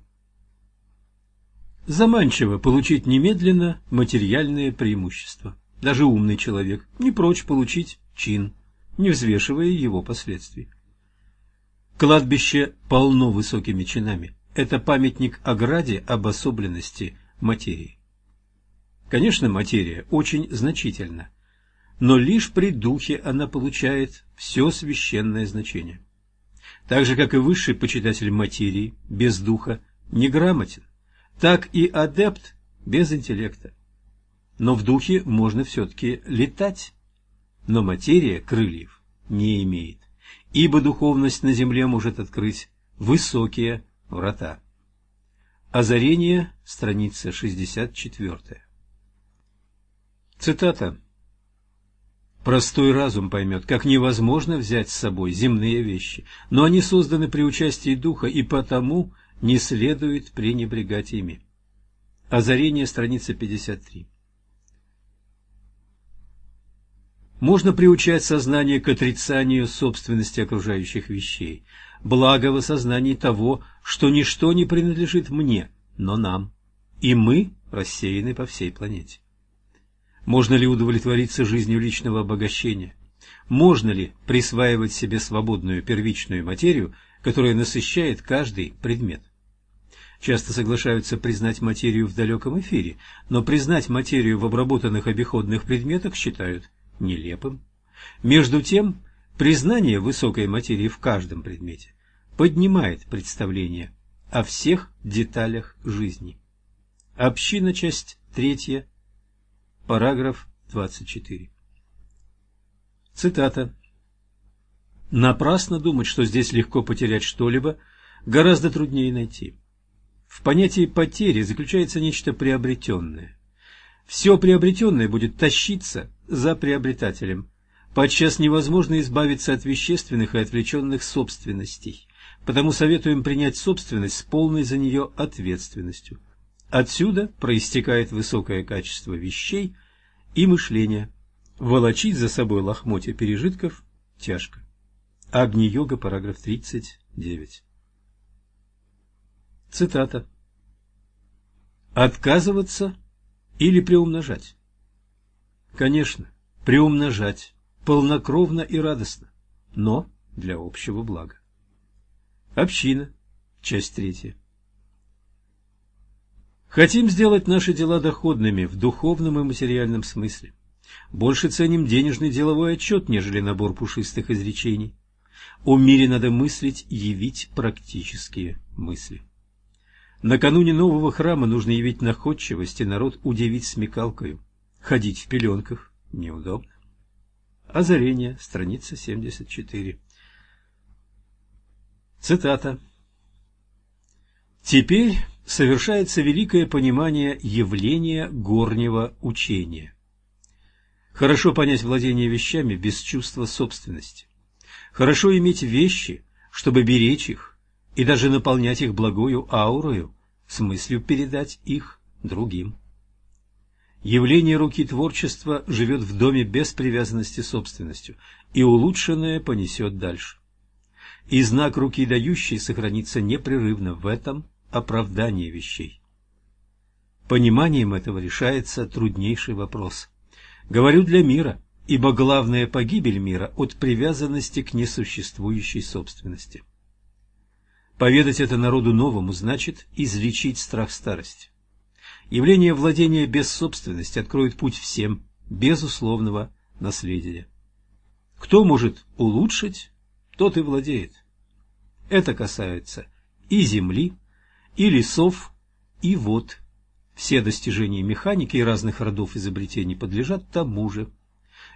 Заманчиво получить немедленно материальные преимущества. Даже умный человек не прочь получить чин, не взвешивая его последствий. Кладбище полно высокими чинами. Это памятник ограде обособленности материи. Конечно, материя очень значительна, но лишь при духе она получает все священное значение. Так же, как и высший почитатель материи без духа неграмотен, так и адепт без интеллекта. Но в духе можно все-таки летать, но материя крыльев не имеет, ибо духовность на земле может открыть высокие врата. Озарение, страница 64. Цитата. Простой разум поймет, как невозможно взять с собой земные вещи, но они созданы при участии духа, и потому не следует пренебрегать ими. Озарение, страница 53. Можно приучать сознание к отрицанию собственности окружающих вещей, благо в осознании того, что ничто не принадлежит мне, но нам, и мы рассеяны по всей планете. Можно ли удовлетвориться жизнью личного обогащения? Можно ли присваивать себе свободную первичную материю, которая насыщает каждый предмет? Часто соглашаются признать материю в далеком эфире, но признать материю в обработанных обиходных предметах считают нелепым. Между тем, признание высокой материи в каждом предмете поднимает представление о всех деталях жизни. Община, часть третья, Параграф 24. Цитата. Напрасно думать, что здесь легко потерять что-либо, гораздо труднее найти. В понятии потери заключается нечто приобретенное. Все приобретенное будет тащиться за приобретателем. Подчас невозможно избавиться от вещественных и отвлеченных собственностей, потому советуем принять собственность с полной за нее ответственностью. Отсюда проистекает высокое качество вещей и мышления. Волочить за собой лохмотья пережитков тяжко. Агни-йога, параграф 39. Цитата. Отказываться или приумножать? Конечно, приумножать, полнокровно и радостно, но для общего блага. Община, часть третья. Хотим сделать наши дела доходными в духовном и материальном смысле. Больше ценим денежный деловой отчет, нежели набор пушистых изречений. О мире надо мыслить, явить практические мысли. Накануне нового храма нужно явить находчивость и народ удивить смекалкою. Ходить в пеленках неудобно. Озарение, страница 74. Цитата. «Теперь совершается великое понимание явления горнего учения. Хорошо понять владение вещами без чувства собственности. Хорошо иметь вещи, чтобы беречь их и даже наполнять их благою аурою, с мыслью передать их другим. Явление руки творчества живет в доме без привязанности собственностью, и улучшенное понесет дальше. И знак руки дающей сохранится непрерывно в этом оправдании вещей. Пониманием этого решается труднейший вопрос. Говорю для мира, ибо главная погибель мира от привязанности к несуществующей собственности. Поведать это народу новому значит излечить страх старости. Явление владения без собственности откроет путь всем безусловного наследия. Кто может улучшить, тот и владеет. Это касается и земли, и лесов, и вод. Все достижения механики и разных родов изобретений подлежат тому же.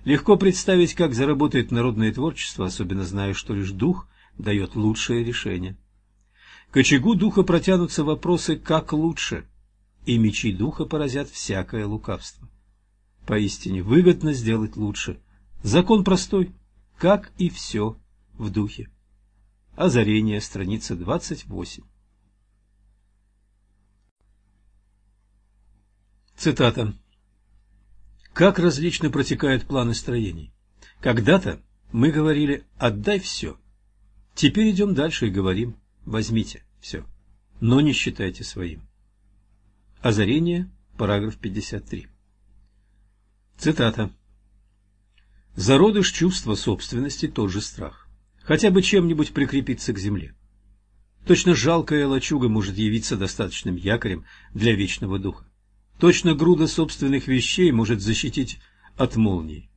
Легко представить, как заработает народное творчество, особенно зная, что лишь дух дает лучшее решение. К очагу духа протянутся вопросы «как лучше?» и мечи духа поразят всякое лукавство. Поистине выгодно сделать лучше. Закон простой, как и все в духе. Озарение, страница 28. Цитата. Как различно протекают планы строений. Когда-то мы говорили «отдай все». Теперь идем дальше и говорим «возьмите все, но не считайте своим». Озарение, параграф 53. Цитата. Зародыш чувства собственности тот же страх. Хотя бы чем-нибудь прикрепиться к земле. Точно жалкая лачуга может явиться достаточным якорем для вечного духа. Точно груда собственных вещей может защитить от молний.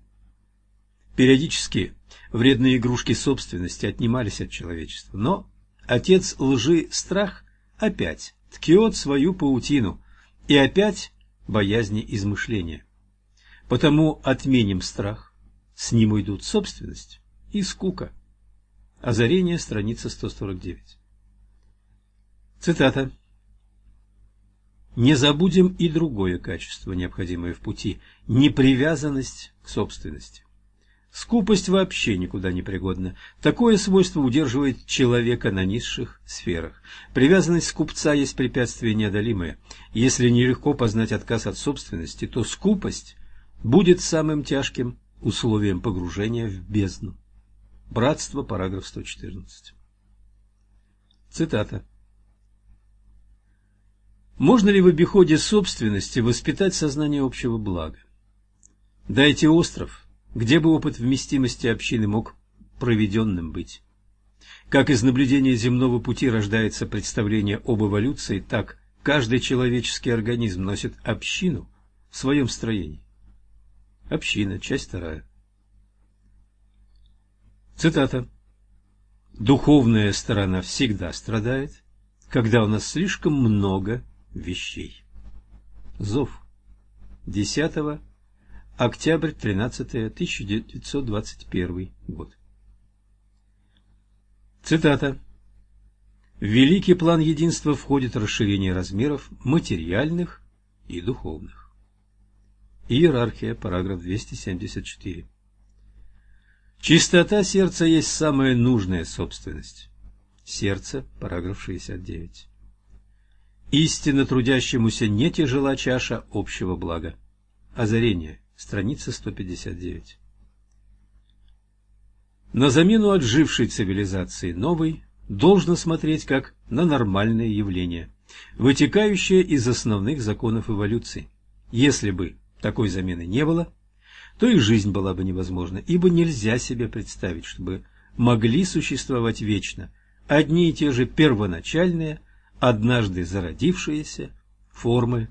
Периодически вредные игрушки собственности отнимались от человечества, но отец лжи страх опять ткет свою паутину, и опять боязни измышления. Потому отменим страх, с ним уйдут собственность и скука. Озарение, страница 149. Цитата. Не забудем и другое качество, необходимое в пути – непривязанность к собственности. Скупость вообще никуда не пригодна. Такое свойство удерживает человека на низших сферах. Привязанность купца есть препятствие неодолимое. Если нелегко познать отказ от собственности, то скупость будет самым тяжким условием погружения в бездну. Братство, параграф 114. Цитата. Можно ли в обиходе собственности воспитать сознание общего блага? Дайте остров, где бы опыт вместимости общины мог проведенным быть. Как из наблюдения земного пути рождается представление об эволюции, так каждый человеческий организм носит общину в своем строении. Община, часть вторая. Цитата. «Духовная сторона всегда страдает, когда у нас слишком много вещей. Зов. 10 октябрь 13 1921 год. Цитата. В великий план единства входит расширение размеров материальных и духовных. Иерархия, параграф 274. Чистота сердца есть самая нужная собственность. Сердце, параграф 69. Истинно трудящемуся не тяжела чаша общего блага. Озарение. Страница 159. На замену отжившей цивилизации новой должно смотреть как на нормальное явление, вытекающее из основных законов эволюции. Если бы такой замены не было, то и жизнь была бы невозможна, ибо нельзя себе представить, чтобы могли существовать вечно одни и те же первоначальные – однажды зародившиеся формы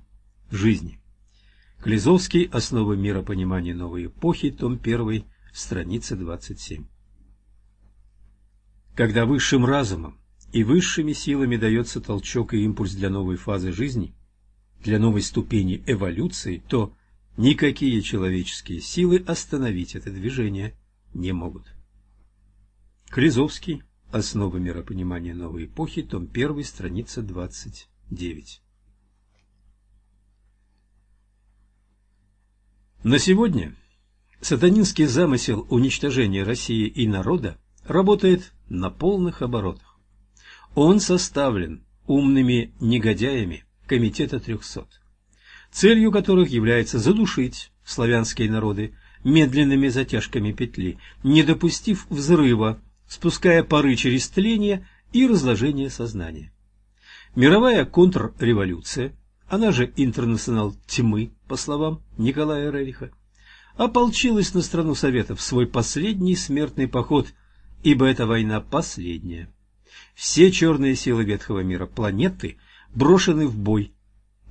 жизни. Клизовский «Основы миропонимания новой эпохи», том 1, страница 27. Когда высшим разумом и высшими силами дается толчок и импульс для новой фазы жизни, для новой ступени эволюции, то никакие человеческие силы остановить это движение не могут. Клизовский Основы миропонимания новой эпохи, том 1, страница 29. На сегодня сатанинский замысел уничтожения России и народа работает на полных оборотах. Он составлен умными негодяями Комитета 300, целью которых является задушить славянские народы медленными затяжками петли, не допустив взрыва, спуская пары через тление и разложение сознания. Мировая контрреволюция она же интернационал тьмы, по словам Николая Рериха, ополчилась на страну Советов в свой последний смертный поход, ибо эта война последняя. Все черные силы ветхого мира планеты брошены в бой,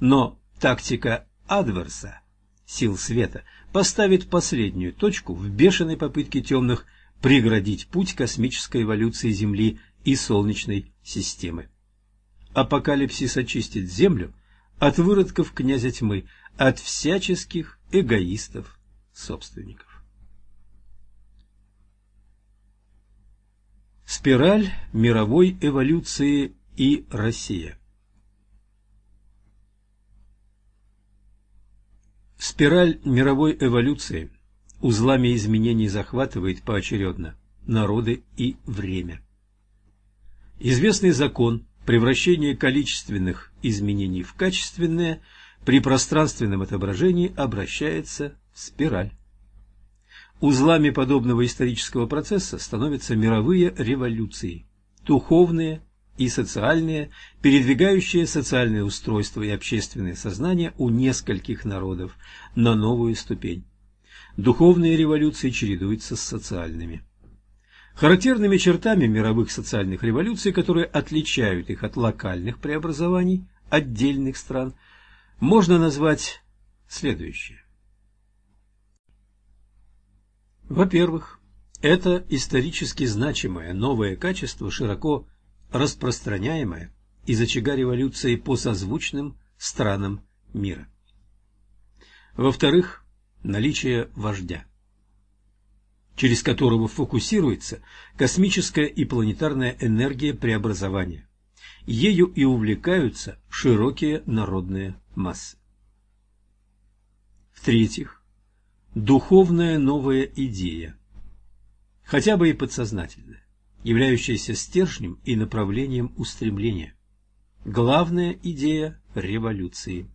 но тактика адверса, сил света, поставит последнюю точку в бешеной попытке темных преградить путь космической эволюции Земли и Солнечной системы. Апокалипсис очистит Землю от выродков князя тьмы, от всяческих эгоистов-собственников. Спираль мировой эволюции и Россия Спираль мировой эволюции узлами изменений захватывает поочередно народы и время. Известный закон Превращение количественных изменений в качественные при пространственном отображении обращается в спираль. Узлами подобного исторического процесса становятся мировые революции, духовные и социальные, передвигающие социальное устройство и общественное сознание у нескольких народов на новую ступень. Духовные революции чередуются с социальными. Характерными чертами мировых социальных революций, которые отличают их от локальных преобразований отдельных стран, можно назвать следующее. Во-первых, это исторически значимое новое качество, широко распространяемое из очага революции по созвучным странам мира. Во-вторых, наличие вождя через которого фокусируется космическая и планетарная энергия преобразования. Ею и увлекаются широкие народные массы. В-третьих, духовная новая идея, хотя бы и подсознательная, являющаяся стержнем и направлением устремления. Главная идея революции.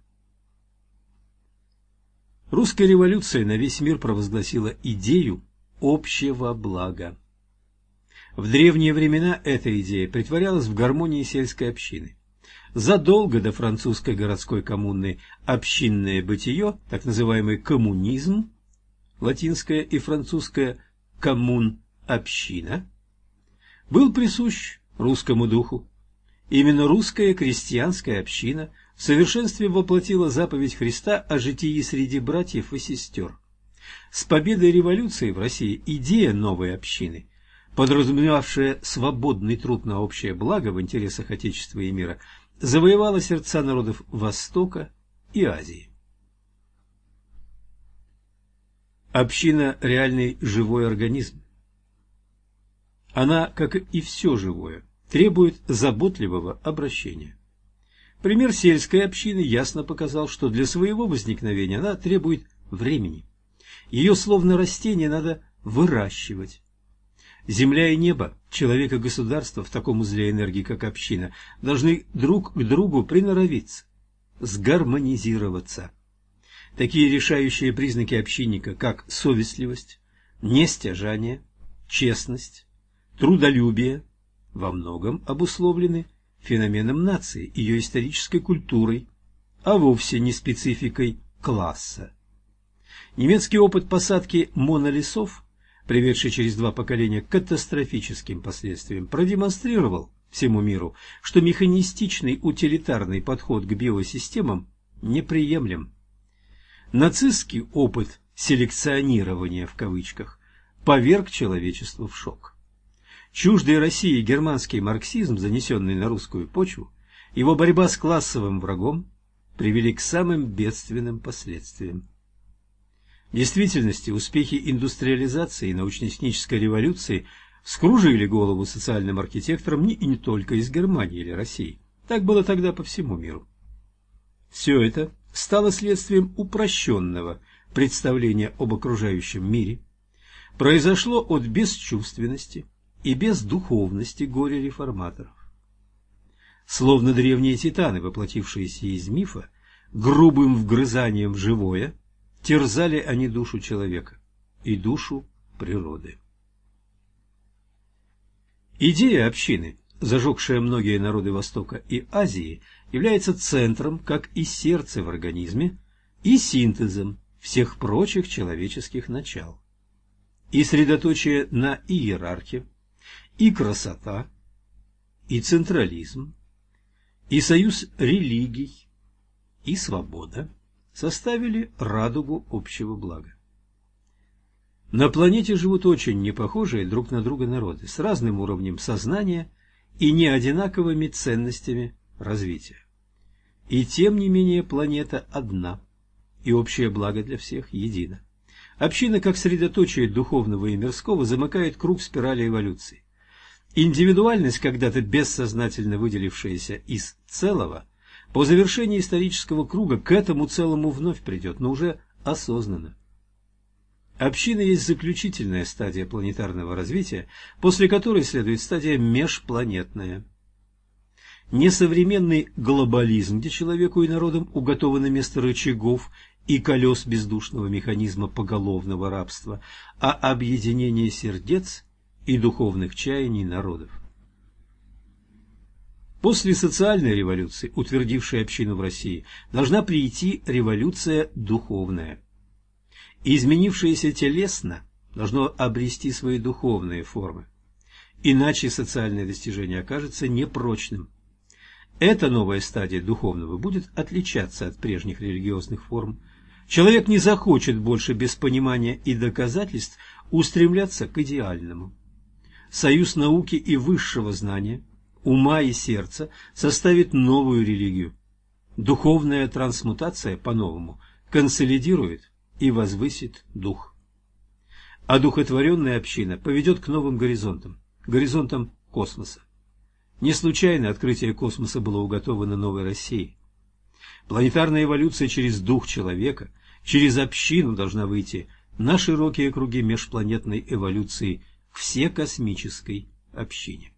Русская революция на весь мир провозгласила идею общего блага. В древние времена эта идея притворялась в гармонии сельской общины. Задолго до французской городской коммуны общинное бытие, так называемый коммунизм, латинское и французское «коммун» – община, был присущ русскому духу. Именно русская крестьянская община в совершенстве воплотила заповедь Христа о житии среди братьев и сестер. С победой революции в России идея новой общины, подразумевавшая свободный труд на общее благо в интересах Отечества и мира, завоевала сердца народов Востока и Азии. Община – реальный живой организм. Она, как и все живое, требует заботливого обращения. Пример сельской общины ясно показал, что для своего возникновения она требует времени. Ее словно растение надо выращивать. Земля и небо, человек и государство в таком узле энергии, как община, должны друг к другу приноровиться, сгармонизироваться. Такие решающие признаки общинника, как совестливость, нестяжание, честность, трудолюбие, во многом обусловлены феноменом нации, ее исторической культурой, а вовсе не спецификой класса. Немецкий опыт посадки монолесов, приведший через два поколения к катастрофическим последствиям, продемонстрировал всему миру, что механистичный утилитарный подход к биосистемам неприемлем. Нацистский опыт «селекционирования» в кавычках поверг человечество в шок. Чуждый России германский марксизм, занесенный на русскую почву, его борьба с классовым врагом привели к самым бедственным последствиям. Действительности успехи индустриализации и научно-технической революции скружили голову социальным архитекторам не и не только из Германии или России. Так было тогда по всему миру. Все это стало следствием упрощенного представления об окружающем мире, произошло от бесчувственности и бездуховности горе-реформаторов. Словно древние титаны, воплотившиеся из мифа, грубым вгрызанием в живое, терзали они душу человека и душу природы. Идея общины, зажегшая многие народы Востока и Азии, является центром, как и сердце в организме, и синтезом всех прочих человеческих начал. И средоточие на иерархе, и красота, и централизм, и союз религий, и свобода составили радугу общего блага. На планете живут очень непохожие друг на друга народы с разным уровнем сознания и неодинаковыми ценностями развития. И тем не менее планета одна, и общее благо для всех едино. Община, как средоточие духовного и мирского, замыкает круг спирали эволюции. Индивидуальность, когда-то бессознательно выделившаяся из целого, по завершении исторического круга к этому целому вновь придет, но уже осознанно. Община есть заключительная стадия планетарного развития, после которой следует стадия межпланетная. Несовременный глобализм, где человеку и народам уготовано место рычагов и колес бездушного механизма поголовного рабства, а объединение сердец и духовных чаяний народов. После социальной революции, утвердившей общину в России, должна прийти революция духовная. Изменившееся телесно должно обрести свои духовные формы, иначе социальное достижение окажется непрочным. Эта новая стадия духовного будет отличаться от прежних религиозных форм. Человек не захочет больше без понимания и доказательств устремляться к идеальному союз науки и высшего знания, ума и сердца составит новую религию. Духовная трансмутация по-новому консолидирует и возвысит дух. А духотворенная община поведет к новым горизонтам, горизонтам космоса. Не случайно открытие космоса было уготовано новой России. Планетарная эволюция через дух человека, через общину должна выйти на широкие круги межпланетной эволюции – все космической общине.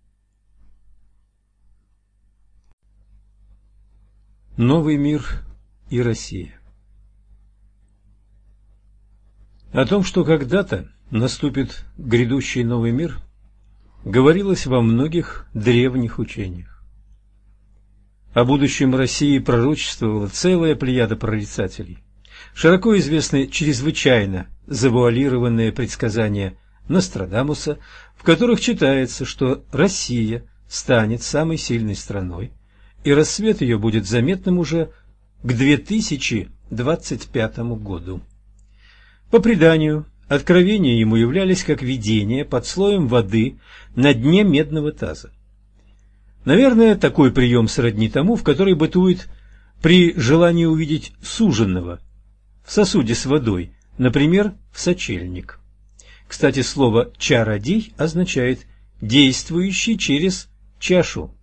Новый мир и Россия О том, что когда-то наступит грядущий новый мир, говорилось во многих древних учениях. О будущем России пророчествовала целая плеяда прорицателей. Широко известны чрезвычайно завуалированные предсказания Нострадамуса, в которых читается, что Россия станет самой сильной страной, и рассвет ее будет заметным уже к 2025 году. По преданию, откровения ему являлись как видения под слоем воды на дне медного таза. Наверное, такой прием сродни тому, в который бытует при желании увидеть суженного в сосуде с водой, например, в сочельник. Кстати, слово «чародей» означает «действующий через чашу».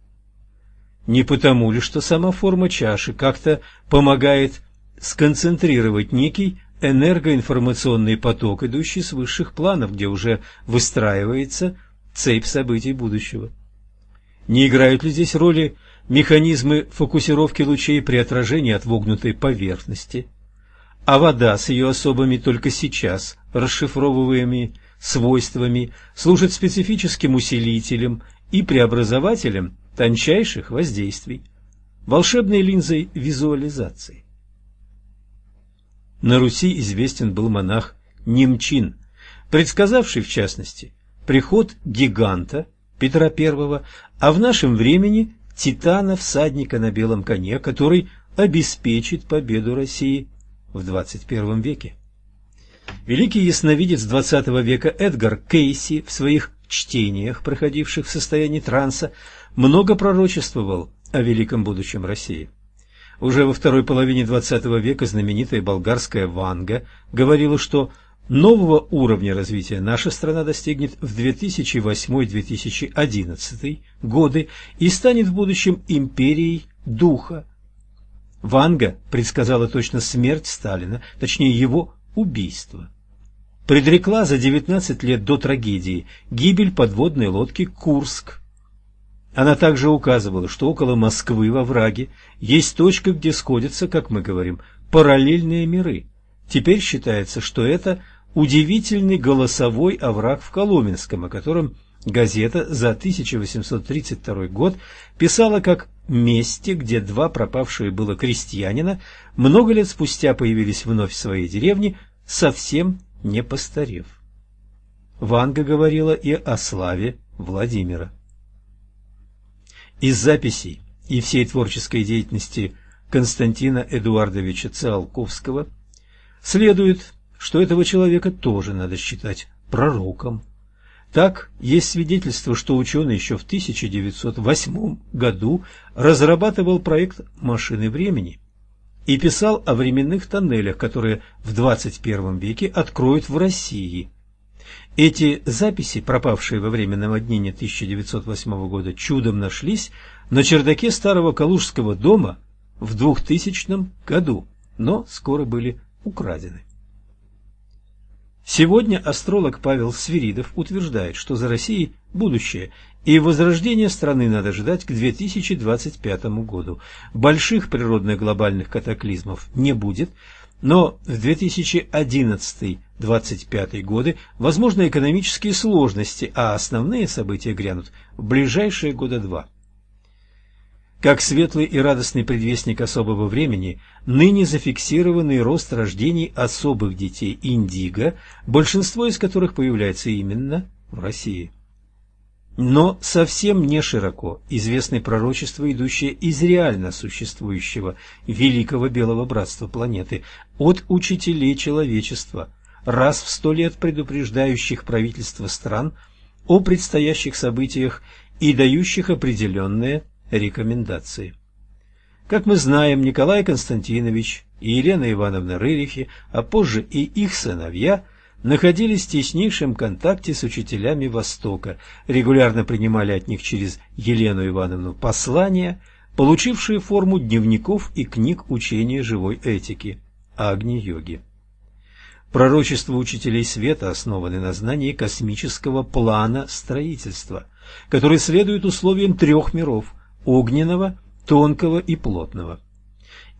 Не потому ли, что сама форма чаши как-то помогает сконцентрировать некий энергоинформационный поток, идущий с высших планов, где уже выстраивается цепь событий будущего. Не играют ли здесь роли механизмы фокусировки лучей при отражении от вогнутой поверхности? а вода с ее особыми только сейчас расшифровываемыми свойствами служит специфическим усилителем и преобразователем тончайших воздействий, волшебной линзой визуализации. На Руси известен был монах Немчин, предсказавший, в частности, приход гиганта Петра I, а в нашем времени титана-всадника на белом коне, который обеспечит победу России в 21 веке. Великий ясновидец XX века Эдгар Кейси в своих чтениях, проходивших в состоянии транса, много пророчествовал о великом будущем России. Уже во второй половине XX века знаменитая болгарская Ванга говорила, что Нового уровня развития наша страна достигнет в 2008-2011 годы и станет в будущем империей духа. Ванга предсказала точно смерть Сталина, точнее его убийство. Предрекла за 19 лет до трагедии гибель подводной лодки «Курск». Она также указывала, что около Москвы во враге есть точка, где сходятся, как мы говорим, параллельные миры. Теперь считается, что это удивительный голосовой овраг в Коломенском, о котором газета за 1832 год писала как «месте, где два пропавшие было крестьянина много лет спустя появились вновь в своей деревне, совсем не постарев». Ванга говорила и о славе Владимира. Из записей и всей творческой деятельности Константина Эдуардовича Циолковского следует, что этого человека тоже надо считать пророком. Так, есть свидетельство, что ученый еще в 1908 году разрабатывал проект машины времени и писал о временных тоннелях, которые в 21 веке откроют в России. Эти записи, пропавшие во время наводнения 1908 года, чудом нашлись на чердаке старого Калужского дома в 2000 году, но скоро были украдены. Сегодня астролог Павел Свиридов утверждает, что за Россией будущее, и возрождение страны надо ждать к 2025 году. Больших природных глобальных катаклизмов не будет, но в 2011-2025 годы возможны экономические сложности, а основные события грянут в ближайшие года два. Как светлый и радостный предвестник особого времени, ныне зафиксированный рост рождений особых детей индиго, большинство из которых появляется именно в России. Но совсем не широко известны пророчества, идущие из реально существующего великого белого братства планеты, от учителей человечества, раз в сто лет предупреждающих правительства стран о предстоящих событиях и дающих определенные рекомендации. Как мы знаем, Николай Константинович и Елена Ивановна Рырихи, а позже и их сыновья, находились в теснейшем контакте с учителями Востока, регулярно принимали от них через Елену Ивановну послания, получившие форму дневников и книг учения живой этики, Агни-йоги. Пророчества учителей света основаны на знании космического плана строительства, который следует условиям трех миров – огненного, тонкого и плотного,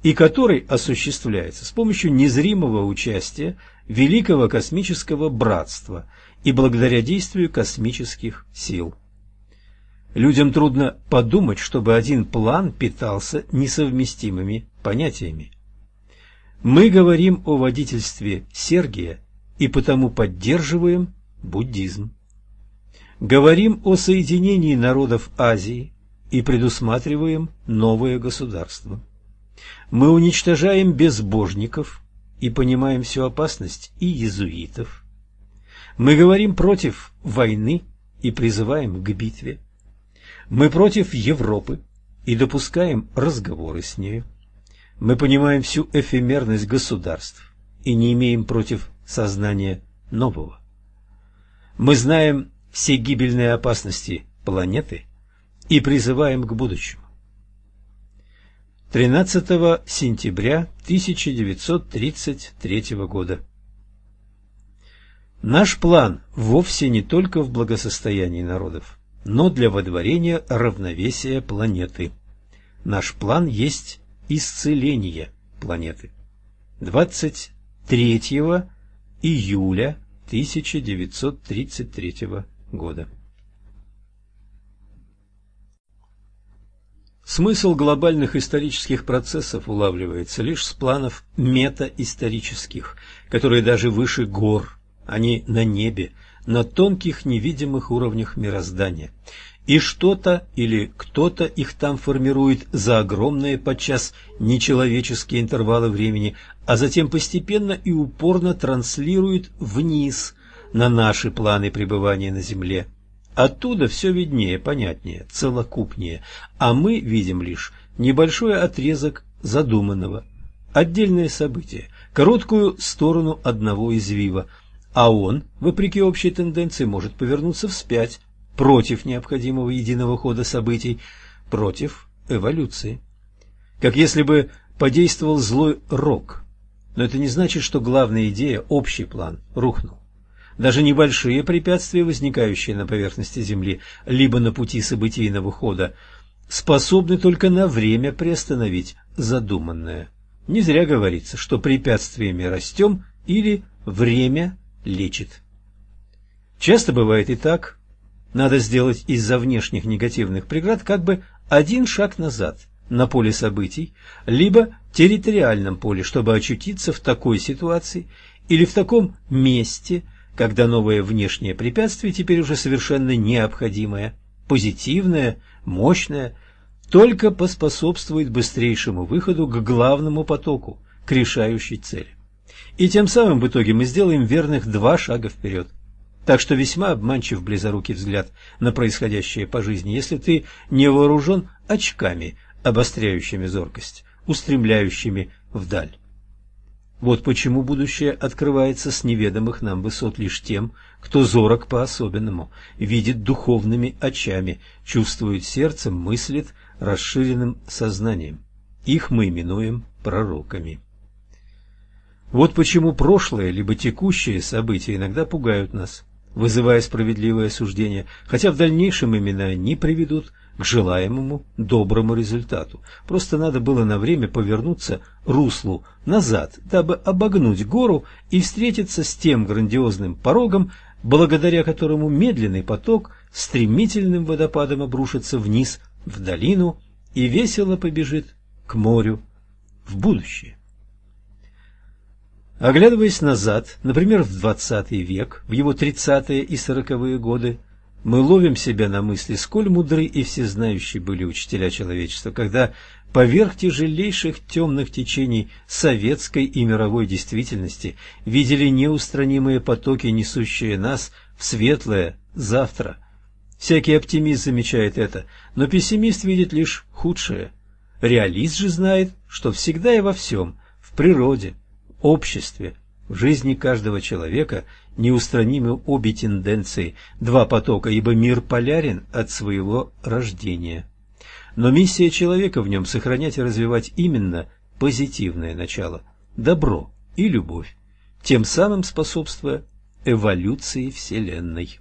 и который осуществляется с помощью незримого участия великого космического братства и благодаря действию космических сил. Людям трудно подумать, чтобы один план питался несовместимыми понятиями. Мы говорим о водительстве Сергия и потому поддерживаем буддизм. Говорим о соединении народов Азии, и предусматриваем новое государство. Мы уничтожаем безбожников и понимаем всю опасность и иезуитов. Мы говорим против войны и призываем к битве. Мы против Европы и допускаем разговоры с нею. Мы понимаем всю эфемерность государств и не имеем против сознания нового. Мы знаем все гибельные опасности планеты и призываем к будущему. 13 сентября 1933 года. Наш план вовсе не только в благосостоянии народов, но для водворения равновесия планеты. Наш план есть исцеление планеты. 23 июля 1933 года. Смысл глобальных исторических процессов улавливается лишь с планов метаисторических, которые даже выше гор, они на небе, на тонких невидимых уровнях мироздания. И что-то или кто-то их там формирует за огромные подчас нечеловеческие интервалы времени, а затем постепенно и упорно транслирует вниз на наши планы пребывания на Земле. Оттуда все виднее, понятнее, целокупнее, а мы видим лишь небольшой отрезок задуманного, отдельное событие, короткую сторону одного извива, а он, вопреки общей тенденции, может повернуться вспять против необходимого единого хода событий, против эволюции. Как если бы подействовал злой рок. Но это не значит, что главная идея, общий план, рухнул. Даже небольшие препятствия, возникающие на поверхности Земли, либо на пути событийного хода, способны только на время приостановить задуманное. Не зря говорится, что препятствиями растем или время лечит. Часто бывает и так. Надо сделать из-за внешних негативных преград как бы один шаг назад на поле событий, либо территориальном поле, чтобы очутиться в такой ситуации или в таком месте, когда новое внешнее препятствие теперь уже совершенно необходимое, позитивное, мощное, только поспособствует быстрейшему выходу к главному потоку, к решающей цели. И тем самым в итоге мы сделаем верных два шага вперед. Так что весьма обманчив близорукий взгляд на происходящее по жизни, если ты не вооружен очками, обостряющими зоркость, устремляющими вдаль. Вот почему будущее открывается с неведомых нам высот лишь тем, кто зорок по-особенному, видит духовными очами, чувствует сердцем, мыслит расширенным сознанием. Их мы именуем пророками. Вот почему прошлое либо текущие события иногда пугают нас, вызывая справедливое суждение, хотя в дальнейшем именно не приведут к желаемому доброму результату. Просто надо было на время повернуться руслу назад, дабы обогнуть гору и встретиться с тем грандиозным порогом, благодаря которому медленный поток стремительным водопадом обрушится вниз в долину и весело побежит к морю в будущее. Оглядываясь назад, например, в XX век, в его 30-е и 40-е годы, мы ловим себя на мысли, сколь мудры и всезнающие были учителя человечества, когда поверх тяжелейших темных течений советской и мировой действительности видели неустранимые потоки, несущие нас в светлое завтра. Всякий оптимист замечает это, но пессимист видит лишь худшее. Реалист же знает, что всегда и во всем, в природе, обществе, в жизни каждого человека неустранимы обе тенденции, два потока, ибо мир полярен от своего рождения. Но миссия человека в нем сохранять и развивать именно позитивное начало, добро и любовь, тем самым способствуя эволюции Вселенной.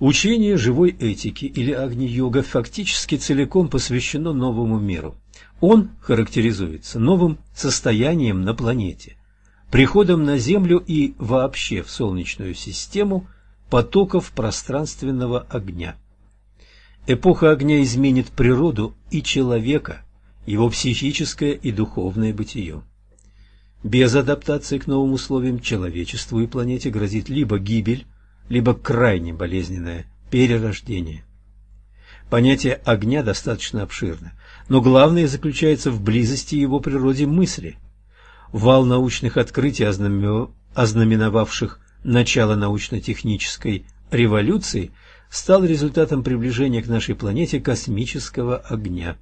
Учение живой этики или Агни-йога фактически целиком посвящено новому миру. Он характеризуется новым состоянием на планете, приходом на Землю и вообще в Солнечную систему потоков пространственного огня. Эпоха огня изменит природу и человека, его психическое и духовное бытие. Без адаптации к новым условиям человечеству и планете грозит либо гибель, либо крайне болезненное перерождение. Понятие огня достаточно обширно, но главное заключается в близости его природе мысли. Вал научных открытий, ознаменовавших начало научно-технической революции, стал результатом приближения к нашей планете космического огня.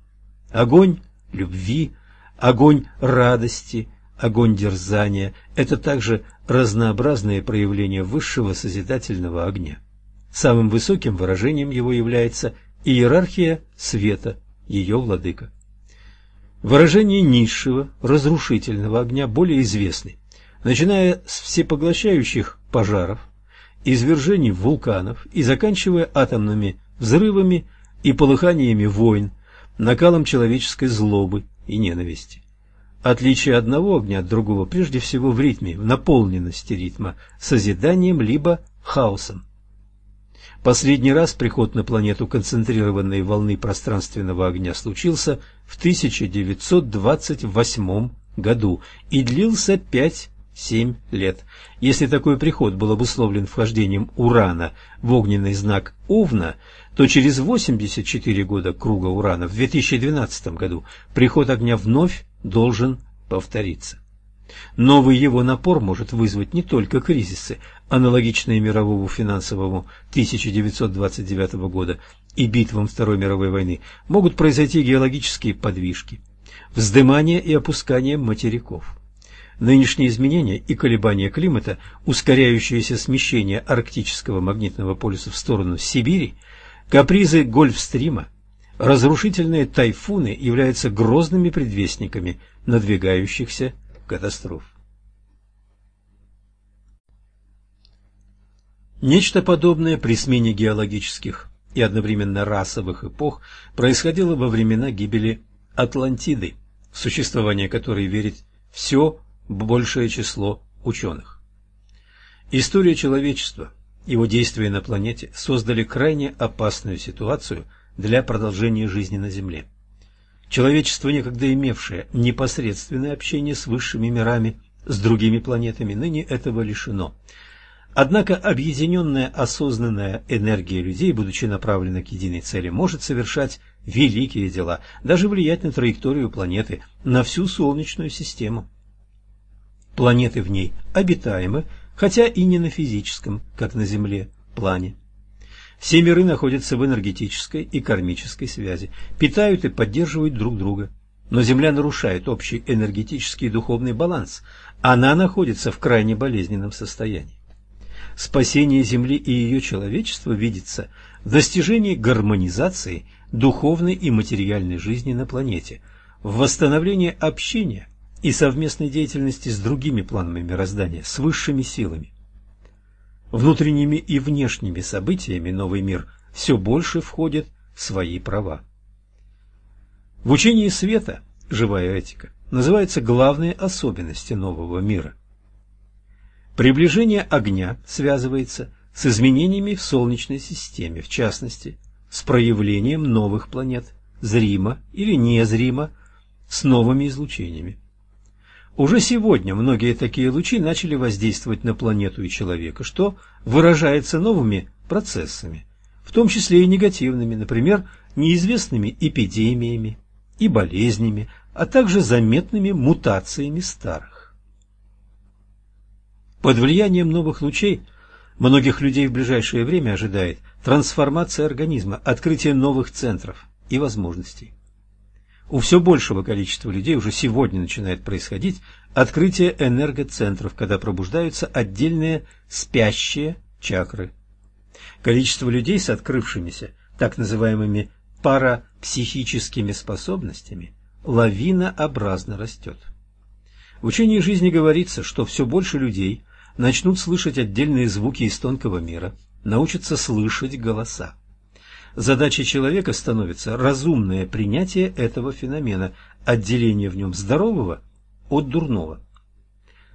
Огонь любви, огонь радости, огонь дерзания – это также разнообразные проявления высшего созидательного огня. Самым высоким выражением его является иерархия света, ее владыка. Выражение низшего, разрушительного огня более известны, начиная с всепоглощающих пожаров, извержений вулканов и заканчивая атомными взрывами и полыханиями войн, накалом человеческой злобы и ненависти. Отличие одного огня от другого прежде всего в ритме, в наполненности ритма, созиданием либо хаосом. Последний раз приход на планету концентрированной волны пространственного огня случился в 1928 году и длился 5-7 лет. Если такой приход был обусловлен вхождением Урана в огненный знак Овна, то через 84 года круга Урана в 2012 году приход огня вновь должен повториться. Новый его напор может вызвать не только кризисы, аналогичные мировому финансовому 1929 года и битвам Второй мировой войны, могут произойти геологические подвижки, вздымание и опускание материков. Нынешние изменения и колебания климата, ускоряющееся смещение арктического магнитного полюса в сторону Сибири, капризы Гольфстрима, разрушительные тайфуны являются грозными предвестниками надвигающихся катастроф. Нечто подобное при смене геологических и одновременно расовых эпох происходило во времена гибели Атлантиды, в существование которой верит все большее число ученых. История человечества, его действия на планете создали крайне опасную ситуацию для продолжения жизни на Земле. Человечество, некогда имевшее непосредственное общение с высшими мирами, с другими планетами, ныне этого лишено – Однако объединенная осознанная энергия людей, будучи направлена к единой цели, может совершать великие дела, даже влиять на траекторию планеты, на всю Солнечную систему. Планеты в ней обитаемы, хотя и не на физическом, как на Земле, плане. Все миры находятся в энергетической и кармической связи, питают и поддерживают друг друга. Но Земля нарушает общий энергетический и духовный баланс. Она находится в крайне болезненном состоянии. Спасение Земли и ее человечества видится в достижении гармонизации духовной и материальной жизни на планете, в восстановлении общения и совместной деятельности с другими планами мироздания, с высшими силами. Внутренними и внешними событиями новый мир все больше входит в свои права. В учении света «Живая этика» называются главные особенности нового мира – Приближение огня связывается с изменениями в Солнечной системе, в частности, с проявлением новых планет, зримо или незримо, с новыми излучениями. Уже сегодня многие такие лучи начали воздействовать на планету и человека, что выражается новыми процессами, в том числе и негативными, например, неизвестными эпидемиями и болезнями, а также заметными мутациями старых. Под влиянием новых лучей многих людей в ближайшее время ожидает трансформация организма, открытие новых центров и возможностей. У все большего количества людей уже сегодня начинает происходить открытие энергоцентров, когда пробуждаются отдельные спящие чакры. Количество людей с открывшимися так называемыми парапсихическими способностями лавинообразно растет. В учении жизни говорится, что все больше людей начнут слышать отдельные звуки из тонкого мира, научатся слышать голоса. Задачей человека становится разумное принятие этого феномена, отделение в нем здорового от дурного.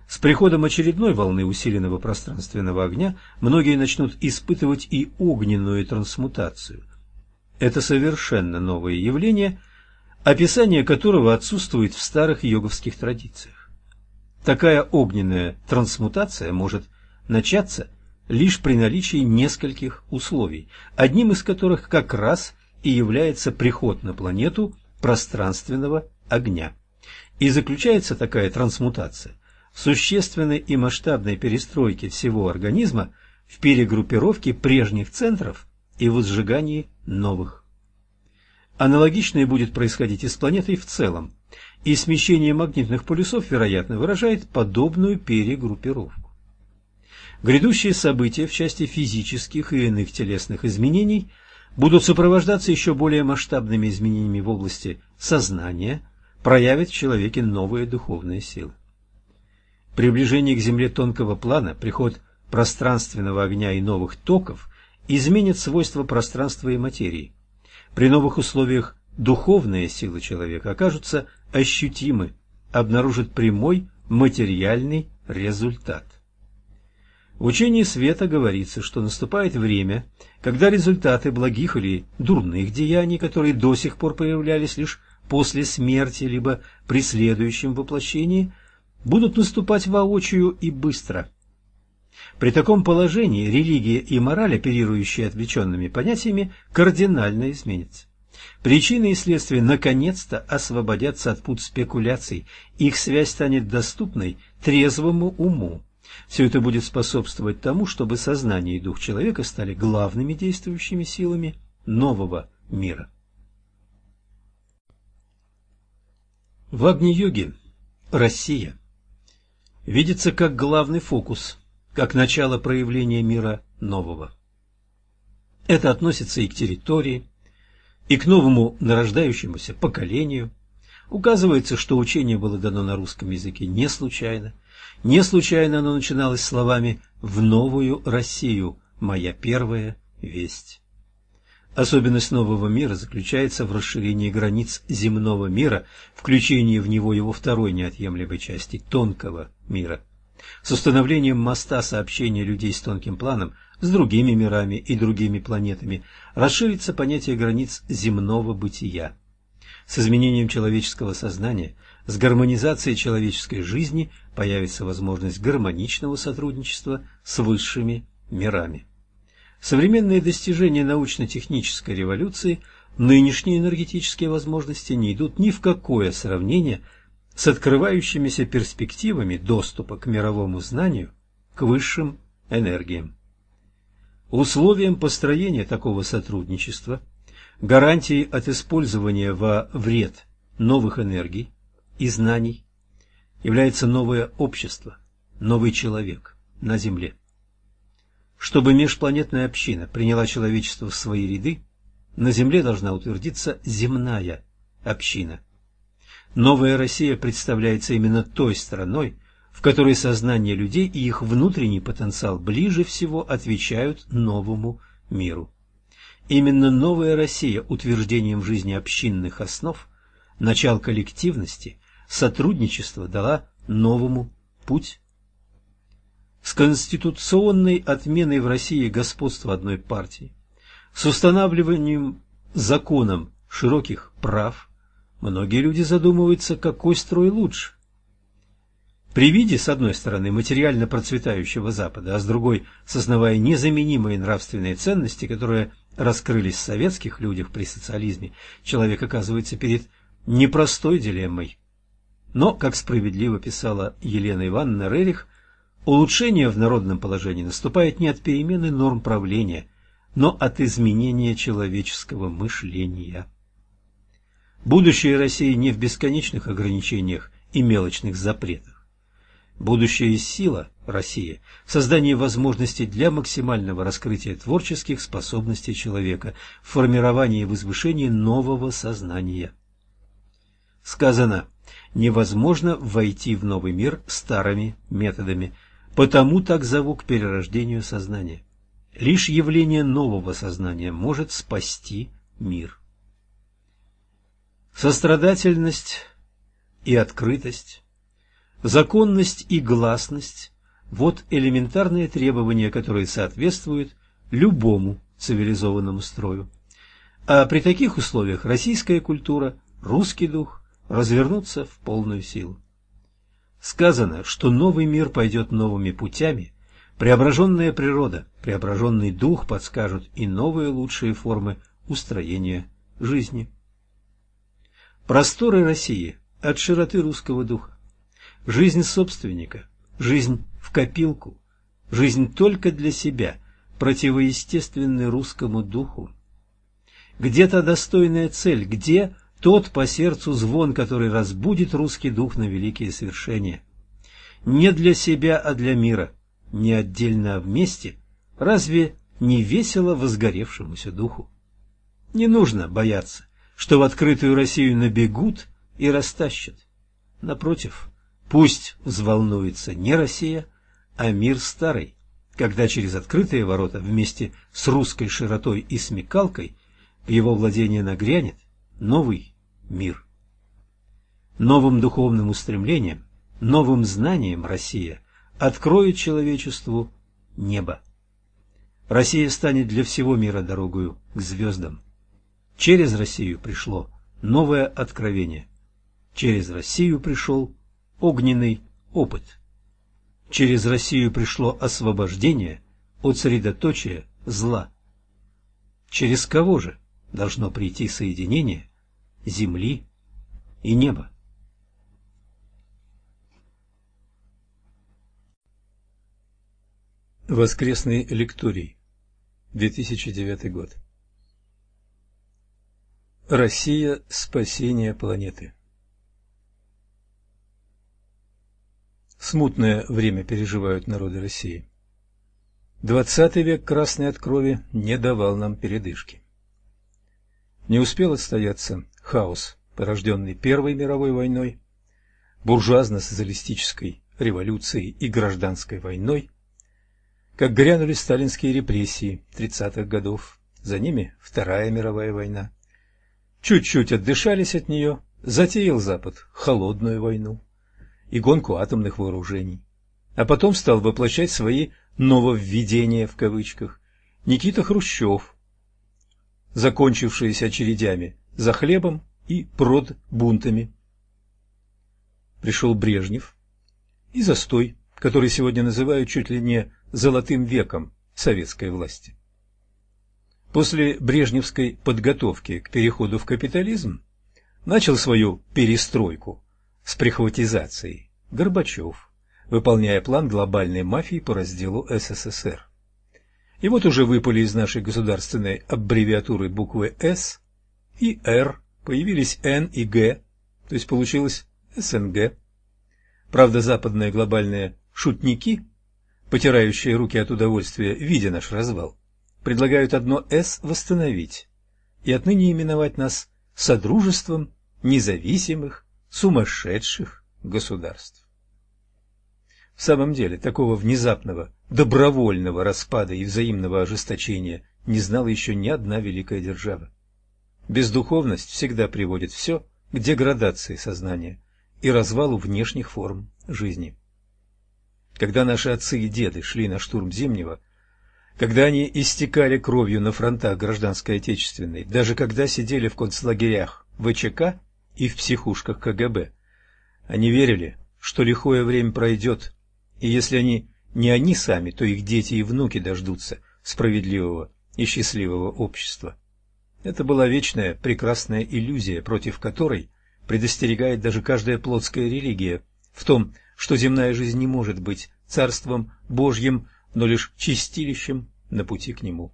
С приходом очередной волны усиленного пространственного огня многие начнут испытывать и огненную трансмутацию. Это совершенно новое явление, описание которого отсутствует в старых йоговских традициях. Такая огненная трансмутация может начаться лишь при наличии нескольких условий, одним из которых как раз и является приход на планету пространственного огня. И заключается такая трансмутация в существенной и масштабной перестройке всего организма, в перегруппировке прежних центров и возжигании новых. Аналогичное будет происходить и с планетой в целом и смещение магнитных полюсов, вероятно, выражает подобную перегруппировку. Грядущие события в части физических и иных телесных изменений будут сопровождаться еще более масштабными изменениями в области сознания, проявят в человеке новые духовные силы. Приближение к Земле тонкого плана, приход пространственного огня и новых токов изменит свойства пространства и материи. При новых условиях духовные силы человека окажутся ощутимы, обнаружат прямой материальный результат. В учении света говорится, что наступает время, когда результаты благих или дурных деяний, которые до сих пор появлялись лишь после смерти либо при следующем воплощении, будут наступать воочию и быстро. При таком положении религия и мораль, оперирующие отвлеченными понятиями, кардинально изменятся. Причины и следствия наконец-то освободятся от пут спекуляций, их связь станет доступной трезвому уму. Все это будет способствовать тому, чтобы сознание и дух человека стали главными действующими силами нового мира. В Агни-йоге Россия видится как главный фокус, как начало проявления мира нового. Это относится и к территории, и к новому нарождающемуся поколению. Указывается, что учение было дано на русском языке не случайно. Не случайно оно начиналось словами «в новую Россию, моя первая весть». Особенность нового мира заключается в расширении границ земного мира, включении в него его второй неотъемлемой части – тонкого мира. С установлением моста сообщения людей с тонким планом с другими мирами и другими планетами расширится понятие границ земного бытия. С изменением человеческого сознания, с гармонизацией человеческой жизни появится возможность гармоничного сотрудничества с высшими мирами. Современные достижения научно-технической революции, нынешние энергетические возможности не идут ни в какое сравнение с открывающимися перспективами доступа к мировому знанию, к высшим энергиям. Условием построения такого сотрудничества, гарантией от использования во вред новых энергий и знаний является новое общество, новый человек на Земле. Чтобы межпланетная община приняла человечество в свои ряды, на Земле должна утвердиться земная община. Новая Россия представляется именно той страной, в которой сознание людей и их внутренний потенциал ближе всего отвечают новому миру. Именно новая Россия утверждением в жизни общинных основ, начал коллективности, сотрудничества дала новому путь с конституционной отменой в России господства одной партии, с устанавливанием законом широких прав, многие люди задумываются, какой строй лучше. При виде, с одной стороны, материально процветающего Запада, а с другой, сознавая незаменимые нравственные ценности, которые раскрылись в советских людях при социализме, человек оказывается перед непростой дилеммой. Но, как справедливо писала Елена Ивановна Рерих, Улучшение в народном положении наступает не от перемены норм правления, но от изменения человеческого мышления. Будущее России не в бесконечных ограничениях и мелочных запретах. Будущая сила России в создании возможностей для максимального раскрытия творческих способностей человека, в формировании и возвышении нового сознания. Сказано, невозможно войти в новый мир старыми методами – Потому так зову к перерождению сознания. Лишь явление нового сознания может спасти мир. Сострадательность и открытость, законность и гласность – вот элементарные требования, которые соответствуют любому цивилизованному строю. А при таких условиях российская культура, русский дух развернутся в полную силу. Сказано, что новый мир пойдет новыми путями, преображенная природа, преображенный дух подскажут и новые лучшие формы устроения жизни. Просторы России от широты русского духа, жизнь собственника, жизнь в копилку, жизнь только для себя, противоестественный русскому духу. Где то достойная цель, где тот по сердцу звон, который разбудит русский дух на великие свершения. Не для себя, а для мира, не отдельно, а вместе, разве не весело возгоревшемуся духу? Не нужно бояться, что в открытую Россию набегут и растащат. Напротив, пусть взволнуется не Россия, а мир старый, когда через открытые ворота вместе с русской широтой и смекалкой в его владение нагрянет новый мир. Новым духовным устремлением, новым знанием Россия откроет человечеству небо. Россия станет для всего мира дорогою к звездам. Через Россию пришло новое откровение. Через Россию пришел огненный опыт. Через Россию пришло освобождение от средоточия зла. Через кого же должно прийти соединение земли и неба. Воскресный лекторий, 2009 год. Россия – спасение планеты. Смутное время переживают народы России. Двадцатый век красной от крови не давал нам передышки. Не успел отстояться хаос, порожденный Первой мировой войной, буржуазно-социалистической революцией и гражданской войной, как грянули сталинские репрессии 30-х годов, за ними Вторая мировая война. Чуть-чуть отдышались от нее, затеял Запад холодную войну и гонку атомных вооружений, а потом стал воплощать свои нововведения в кавычках Никита Хрущев, закончившиеся очередями за хлебом и продбунтами. Пришел Брежнев и застой, который сегодня называют чуть ли не золотым веком советской власти. После брежневской подготовки к переходу в капитализм начал свою перестройку с прихватизацией Горбачев, выполняя план глобальной мафии по разделу СССР. И вот уже выпали из нашей государственной аббревиатуры буквы «С» и «Р», появились «Н» и «Г», то есть получилось СНГ. Правда, западные глобальные шутники, потирающие руки от удовольствия, видя наш развал, предлагают одно «С» восстановить и отныне именовать нас Содружеством независимых сумасшедших государств. В самом деле, такого внезапного, добровольного распада и взаимного ожесточения не знала еще ни одна великая держава. Бездуховность всегда приводит все к деградации сознания и развалу внешних форм жизни. Когда наши отцы и деды шли на штурм Зимнего, когда они истекали кровью на фронтах гражданской отечественной, даже когда сидели в концлагерях ВЧК и в психушках КГБ, они верили, что лихое время пройдет, и если они не они сами, то их дети и внуки дождутся справедливого и счастливого общества. Это была вечная прекрасная иллюзия, против которой предостерегает даже каждая плотская религия в том, что земная жизнь не может быть царством Божьим, но лишь чистилищем на пути к нему.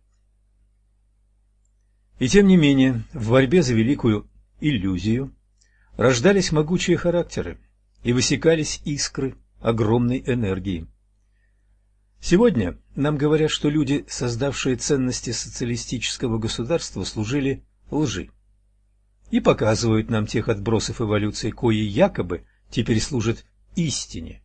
И тем не менее, в борьбе за великую иллюзию рождались могучие характеры и высекались искры огромной энергии. Сегодня нам говорят, что люди, создавшие ценности социалистического государства, служили лжи. И показывают нам тех отбросов эволюции, кои якобы теперь служат истине.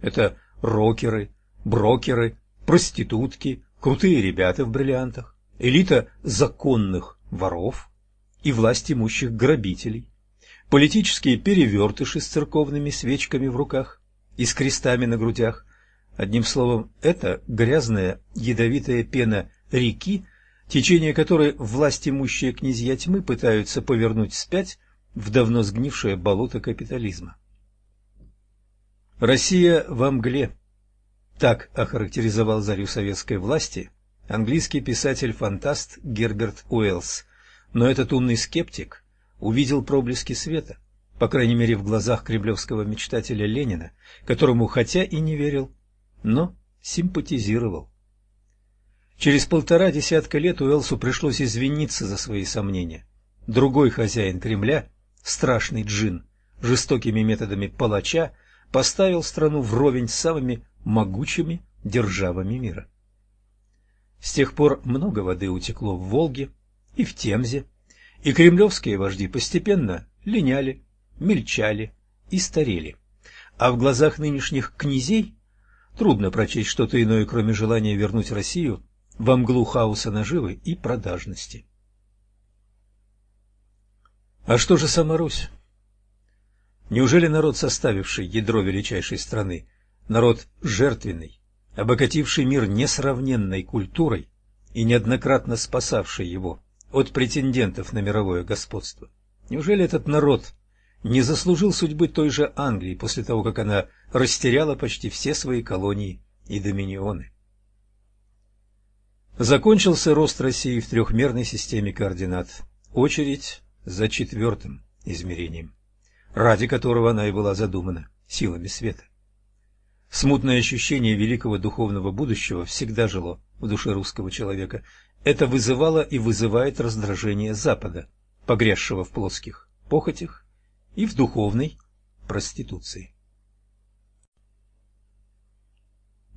Это рокеры, брокеры, проститутки, крутые ребята в бриллиантах, элита законных воров и власть имущих грабителей, политические перевертыши с церковными свечками в руках, и с крестами на грудях. Одним словом, это грязная ядовитая пена реки, течение которой власть имущие князья тьмы пытаются повернуть вспять в давно сгнившее болото капитализма. Россия во мгле. Так охарактеризовал зарю советской власти английский писатель-фантаст Герберт Уэллс. Но этот умный скептик увидел проблески света по крайней мере в глазах кремлевского мечтателя Ленина, которому хотя и не верил, но симпатизировал. Через полтора десятка лет Уэлсу пришлось извиниться за свои сомнения. Другой хозяин Кремля, страшный джин, жестокими методами палача, поставил страну вровень с самыми могучими державами мира. С тех пор много воды утекло в Волге и в Темзе, и кремлевские вожди постепенно линяли, мельчали и старели. А в глазах нынешних князей трудно прочесть что-то иное, кроме желания вернуть Россию во мглу хаоса наживы и продажности. А что же сама Русь? Неужели народ, составивший ядро величайшей страны, народ жертвенный, обогативший мир несравненной культурой и неоднократно спасавший его от претендентов на мировое господство, неужели этот народ не заслужил судьбы той же Англии после того, как она растеряла почти все свои колонии и доминионы. Закончился рост России в трехмерной системе координат. Очередь за четвертым измерением, ради которого она и была задумана силами света. Смутное ощущение великого духовного будущего всегда жило в душе русского человека. Это вызывало и вызывает раздражение Запада, погрязшего в плоских похотях и в духовной проституции.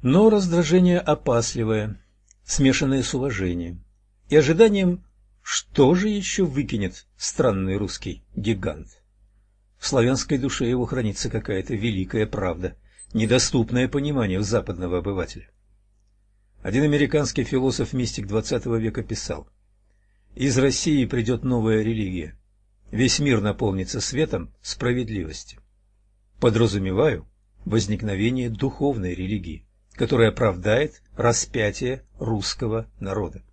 Но раздражение опасливое, смешанное с уважением и ожиданием, что же еще выкинет странный русский гигант. В славянской душе его хранится какая-то великая правда, недоступное пониманию западного обывателя. Один американский философ-мистик XX века писал, «Из России придет новая религия, весь мир наполнится светом справедливости. Подразумеваю возникновение духовной религии, которая оправдает распятие русского народа.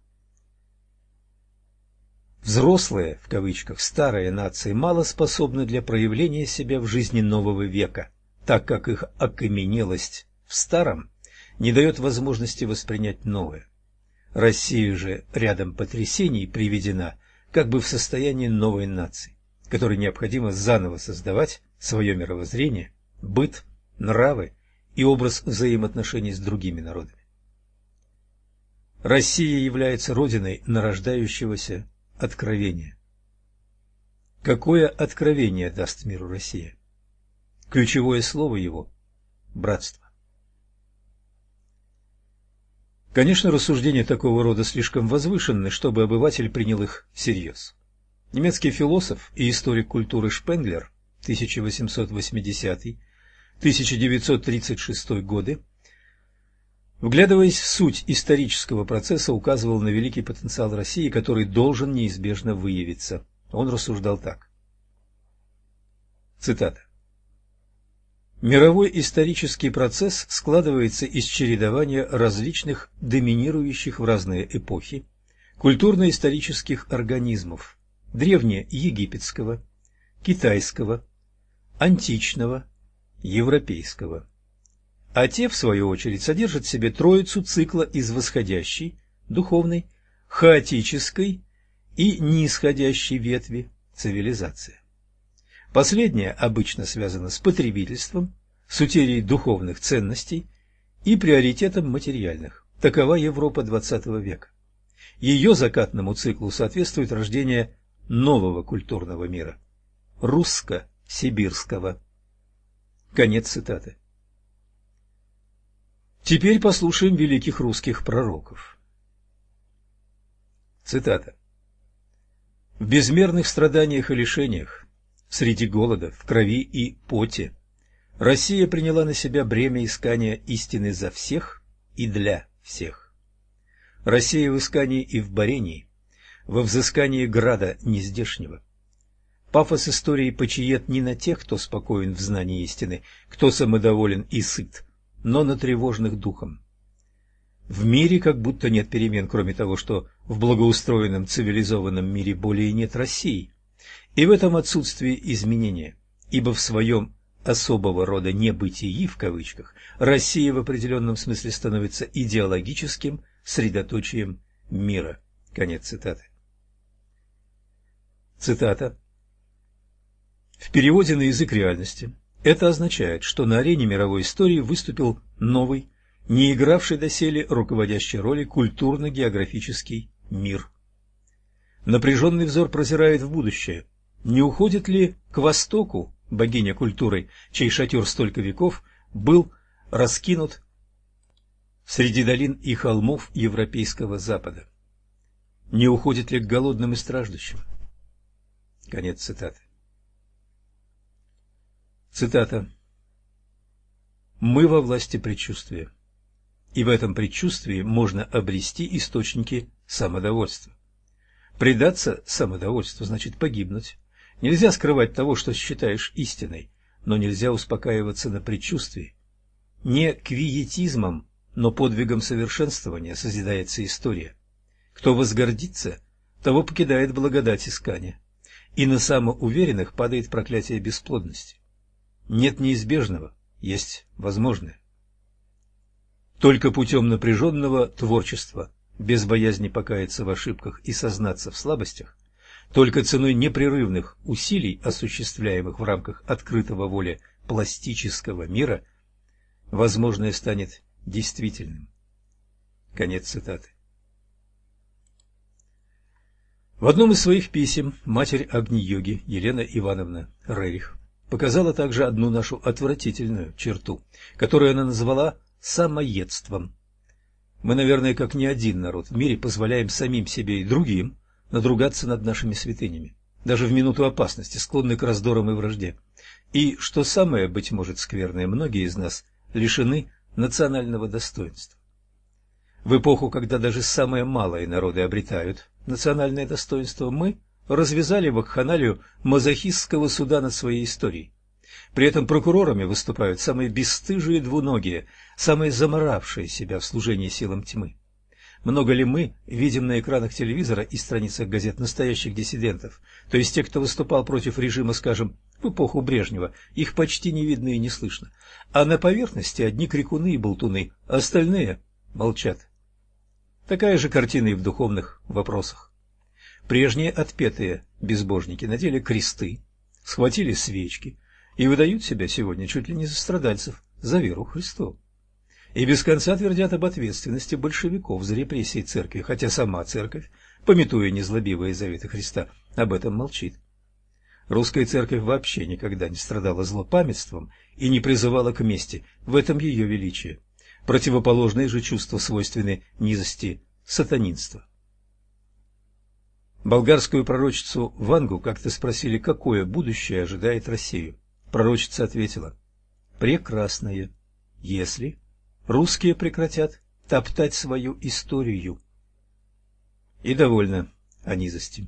Взрослые, в кавычках, старые нации мало способны для проявления себя в жизни нового века, так как их окаменелость в старом не дает возможности воспринять новое. Россия же рядом потрясений приведена как бы в состоянии новой нации, которой необходимо заново создавать свое мировоззрение, быт, нравы и образ взаимоотношений с другими народами. Россия является родиной нарождающегося откровения. Какое откровение даст миру Россия? Ключевое слово его – братство. Конечно, рассуждения такого рода слишком возвышенны, чтобы обыватель принял их всерьез. Немецкий философ и историк культуры Шпенглер 1880-1936 годы, вглядываясь в суть исторического процесса, указывал на великий потенциал России, который должен неизбежно выявиться. Он рассуждал так. Цитата. Мировой исторический процесс складывается из чередования различных доминирующих в разные эпохи культурно-исторических организмов древнеегипетского, китайского, античного, европейского. А те, в свою очередь, содержат в себе троицу цикла из восходящей, духовной, хаотической и нисходящей ветви цивилизации. Последнее обычно связано с потребительством, с утерей духовных ценностей и приоритетом материальных. Такова Европа XX века. Ее закатному циклу соответствует рождение нового культурного мира – русско-сибирского. Конец цитаты. Теперь послушаем великих русских пророков. Цитата. В безмерных страданиях и лишениях среди голода, в крови и поте. Россия приняла на себя бремя искания истины за всех и для всех. Россия в искании и в борении, во взыскании града нездешнего. Пафос истории почиет не на тех, кто спокоен в знании истины, кто самодоволен и сыт, но на тревожных духом. В мире как будто нет перемен, кроме того, что в благоустроенном цивилизованном мире более нет России – и в этом отсутствии изменения, ибо в своем особого рода «небытии» в кавычках Россия в определенном смысле становится идеологическим средоточием мира. Конец цитаты. Цитата. В переводе на язык реальности это означает, что на арене мировой истории выступил новый, не игравший доселе руководящей роли культурно-географический мир. Напряженный взор прозирает в будущее – не уходит ли к востоку богиня культуры, чей шатер столько веков был раскинут среди долин и холмов европейского запада? Не уходит ли к голодным и страждущим? Конец цитаты. Цитата. «Мы во власти предчувствия, и в этом предчувствии можно обрести источники самодовольства. Предаться самодовольству значит погибнуть, Нельзя скрывать того, что считаешь истиной, но нельзя успокаиваться на предчувствии. Не квиетизмом, но подвигом совершенствования созидается история. Кто возгордится, того покидает благодать искания, и на самоуверенных падает проклятие бесплодности. Нет неизбежного, есть возможное. Только путем напряженного творчества, без боязни покаяться в ошибках и сознаться в слабостях, только ценой непрерывных усилий, осуществляемых в рамках открытого воли пластического мира, возможное станет действительным. Конец цитаты. В одном из своих писем матерь Агни-йоги Елена Ивановна Рерих показала также одну нашу отвратительную черту, которую она назвала самоедством. Мы, наверное, как ни один народ в мире, позволяем самим себе и другим надругаться над нашими святынями, даже в минуту опасности, склонны к раздорам и вражде. И, что самое, быть может, скверное, многие из нас лишены национального достоинства. В эпоху, когда даже самые малые народы обретают национальное достоинство, мы развязали вакханалию мазохистского суда над своей историей. При этом прокурорами выступают самые бесстыжие двуногие, самые заморавшие себя в служении силам тьмы. Много ли мы видим на экранах телевизора и страницах газет настоящих диссидентов, то есть тех, кто выступал против режима, скажем, в эпоху Брежнева, их почти не видно и не слышно. А на поверхности одни крикуны и болтуны, остальные молчат. Такая же картина и в духовных вопросах. Прежние отпетые безбожники надели кресты, схватили свечки и выдают себя сегодня чуть ли не за страдальцев, за веру Христову. И без конца твердят об ответственности большевиков за репрессии церкви, хотя сама церковь, пометуя незлобивые заветы Христа, об этом молчит. Русская церковь вообще никогда не страдала злопамятством и не призывала к мести, в этом ее величие. Противоположные же чувства свойственны низости сатанинства. Болгарскую пророчицу Вангу как-то спросили, какое будущее ожидает Россию. Пророчица ответила, прекрасное, если русские прекратят топтать свою историю. И довольно о низости.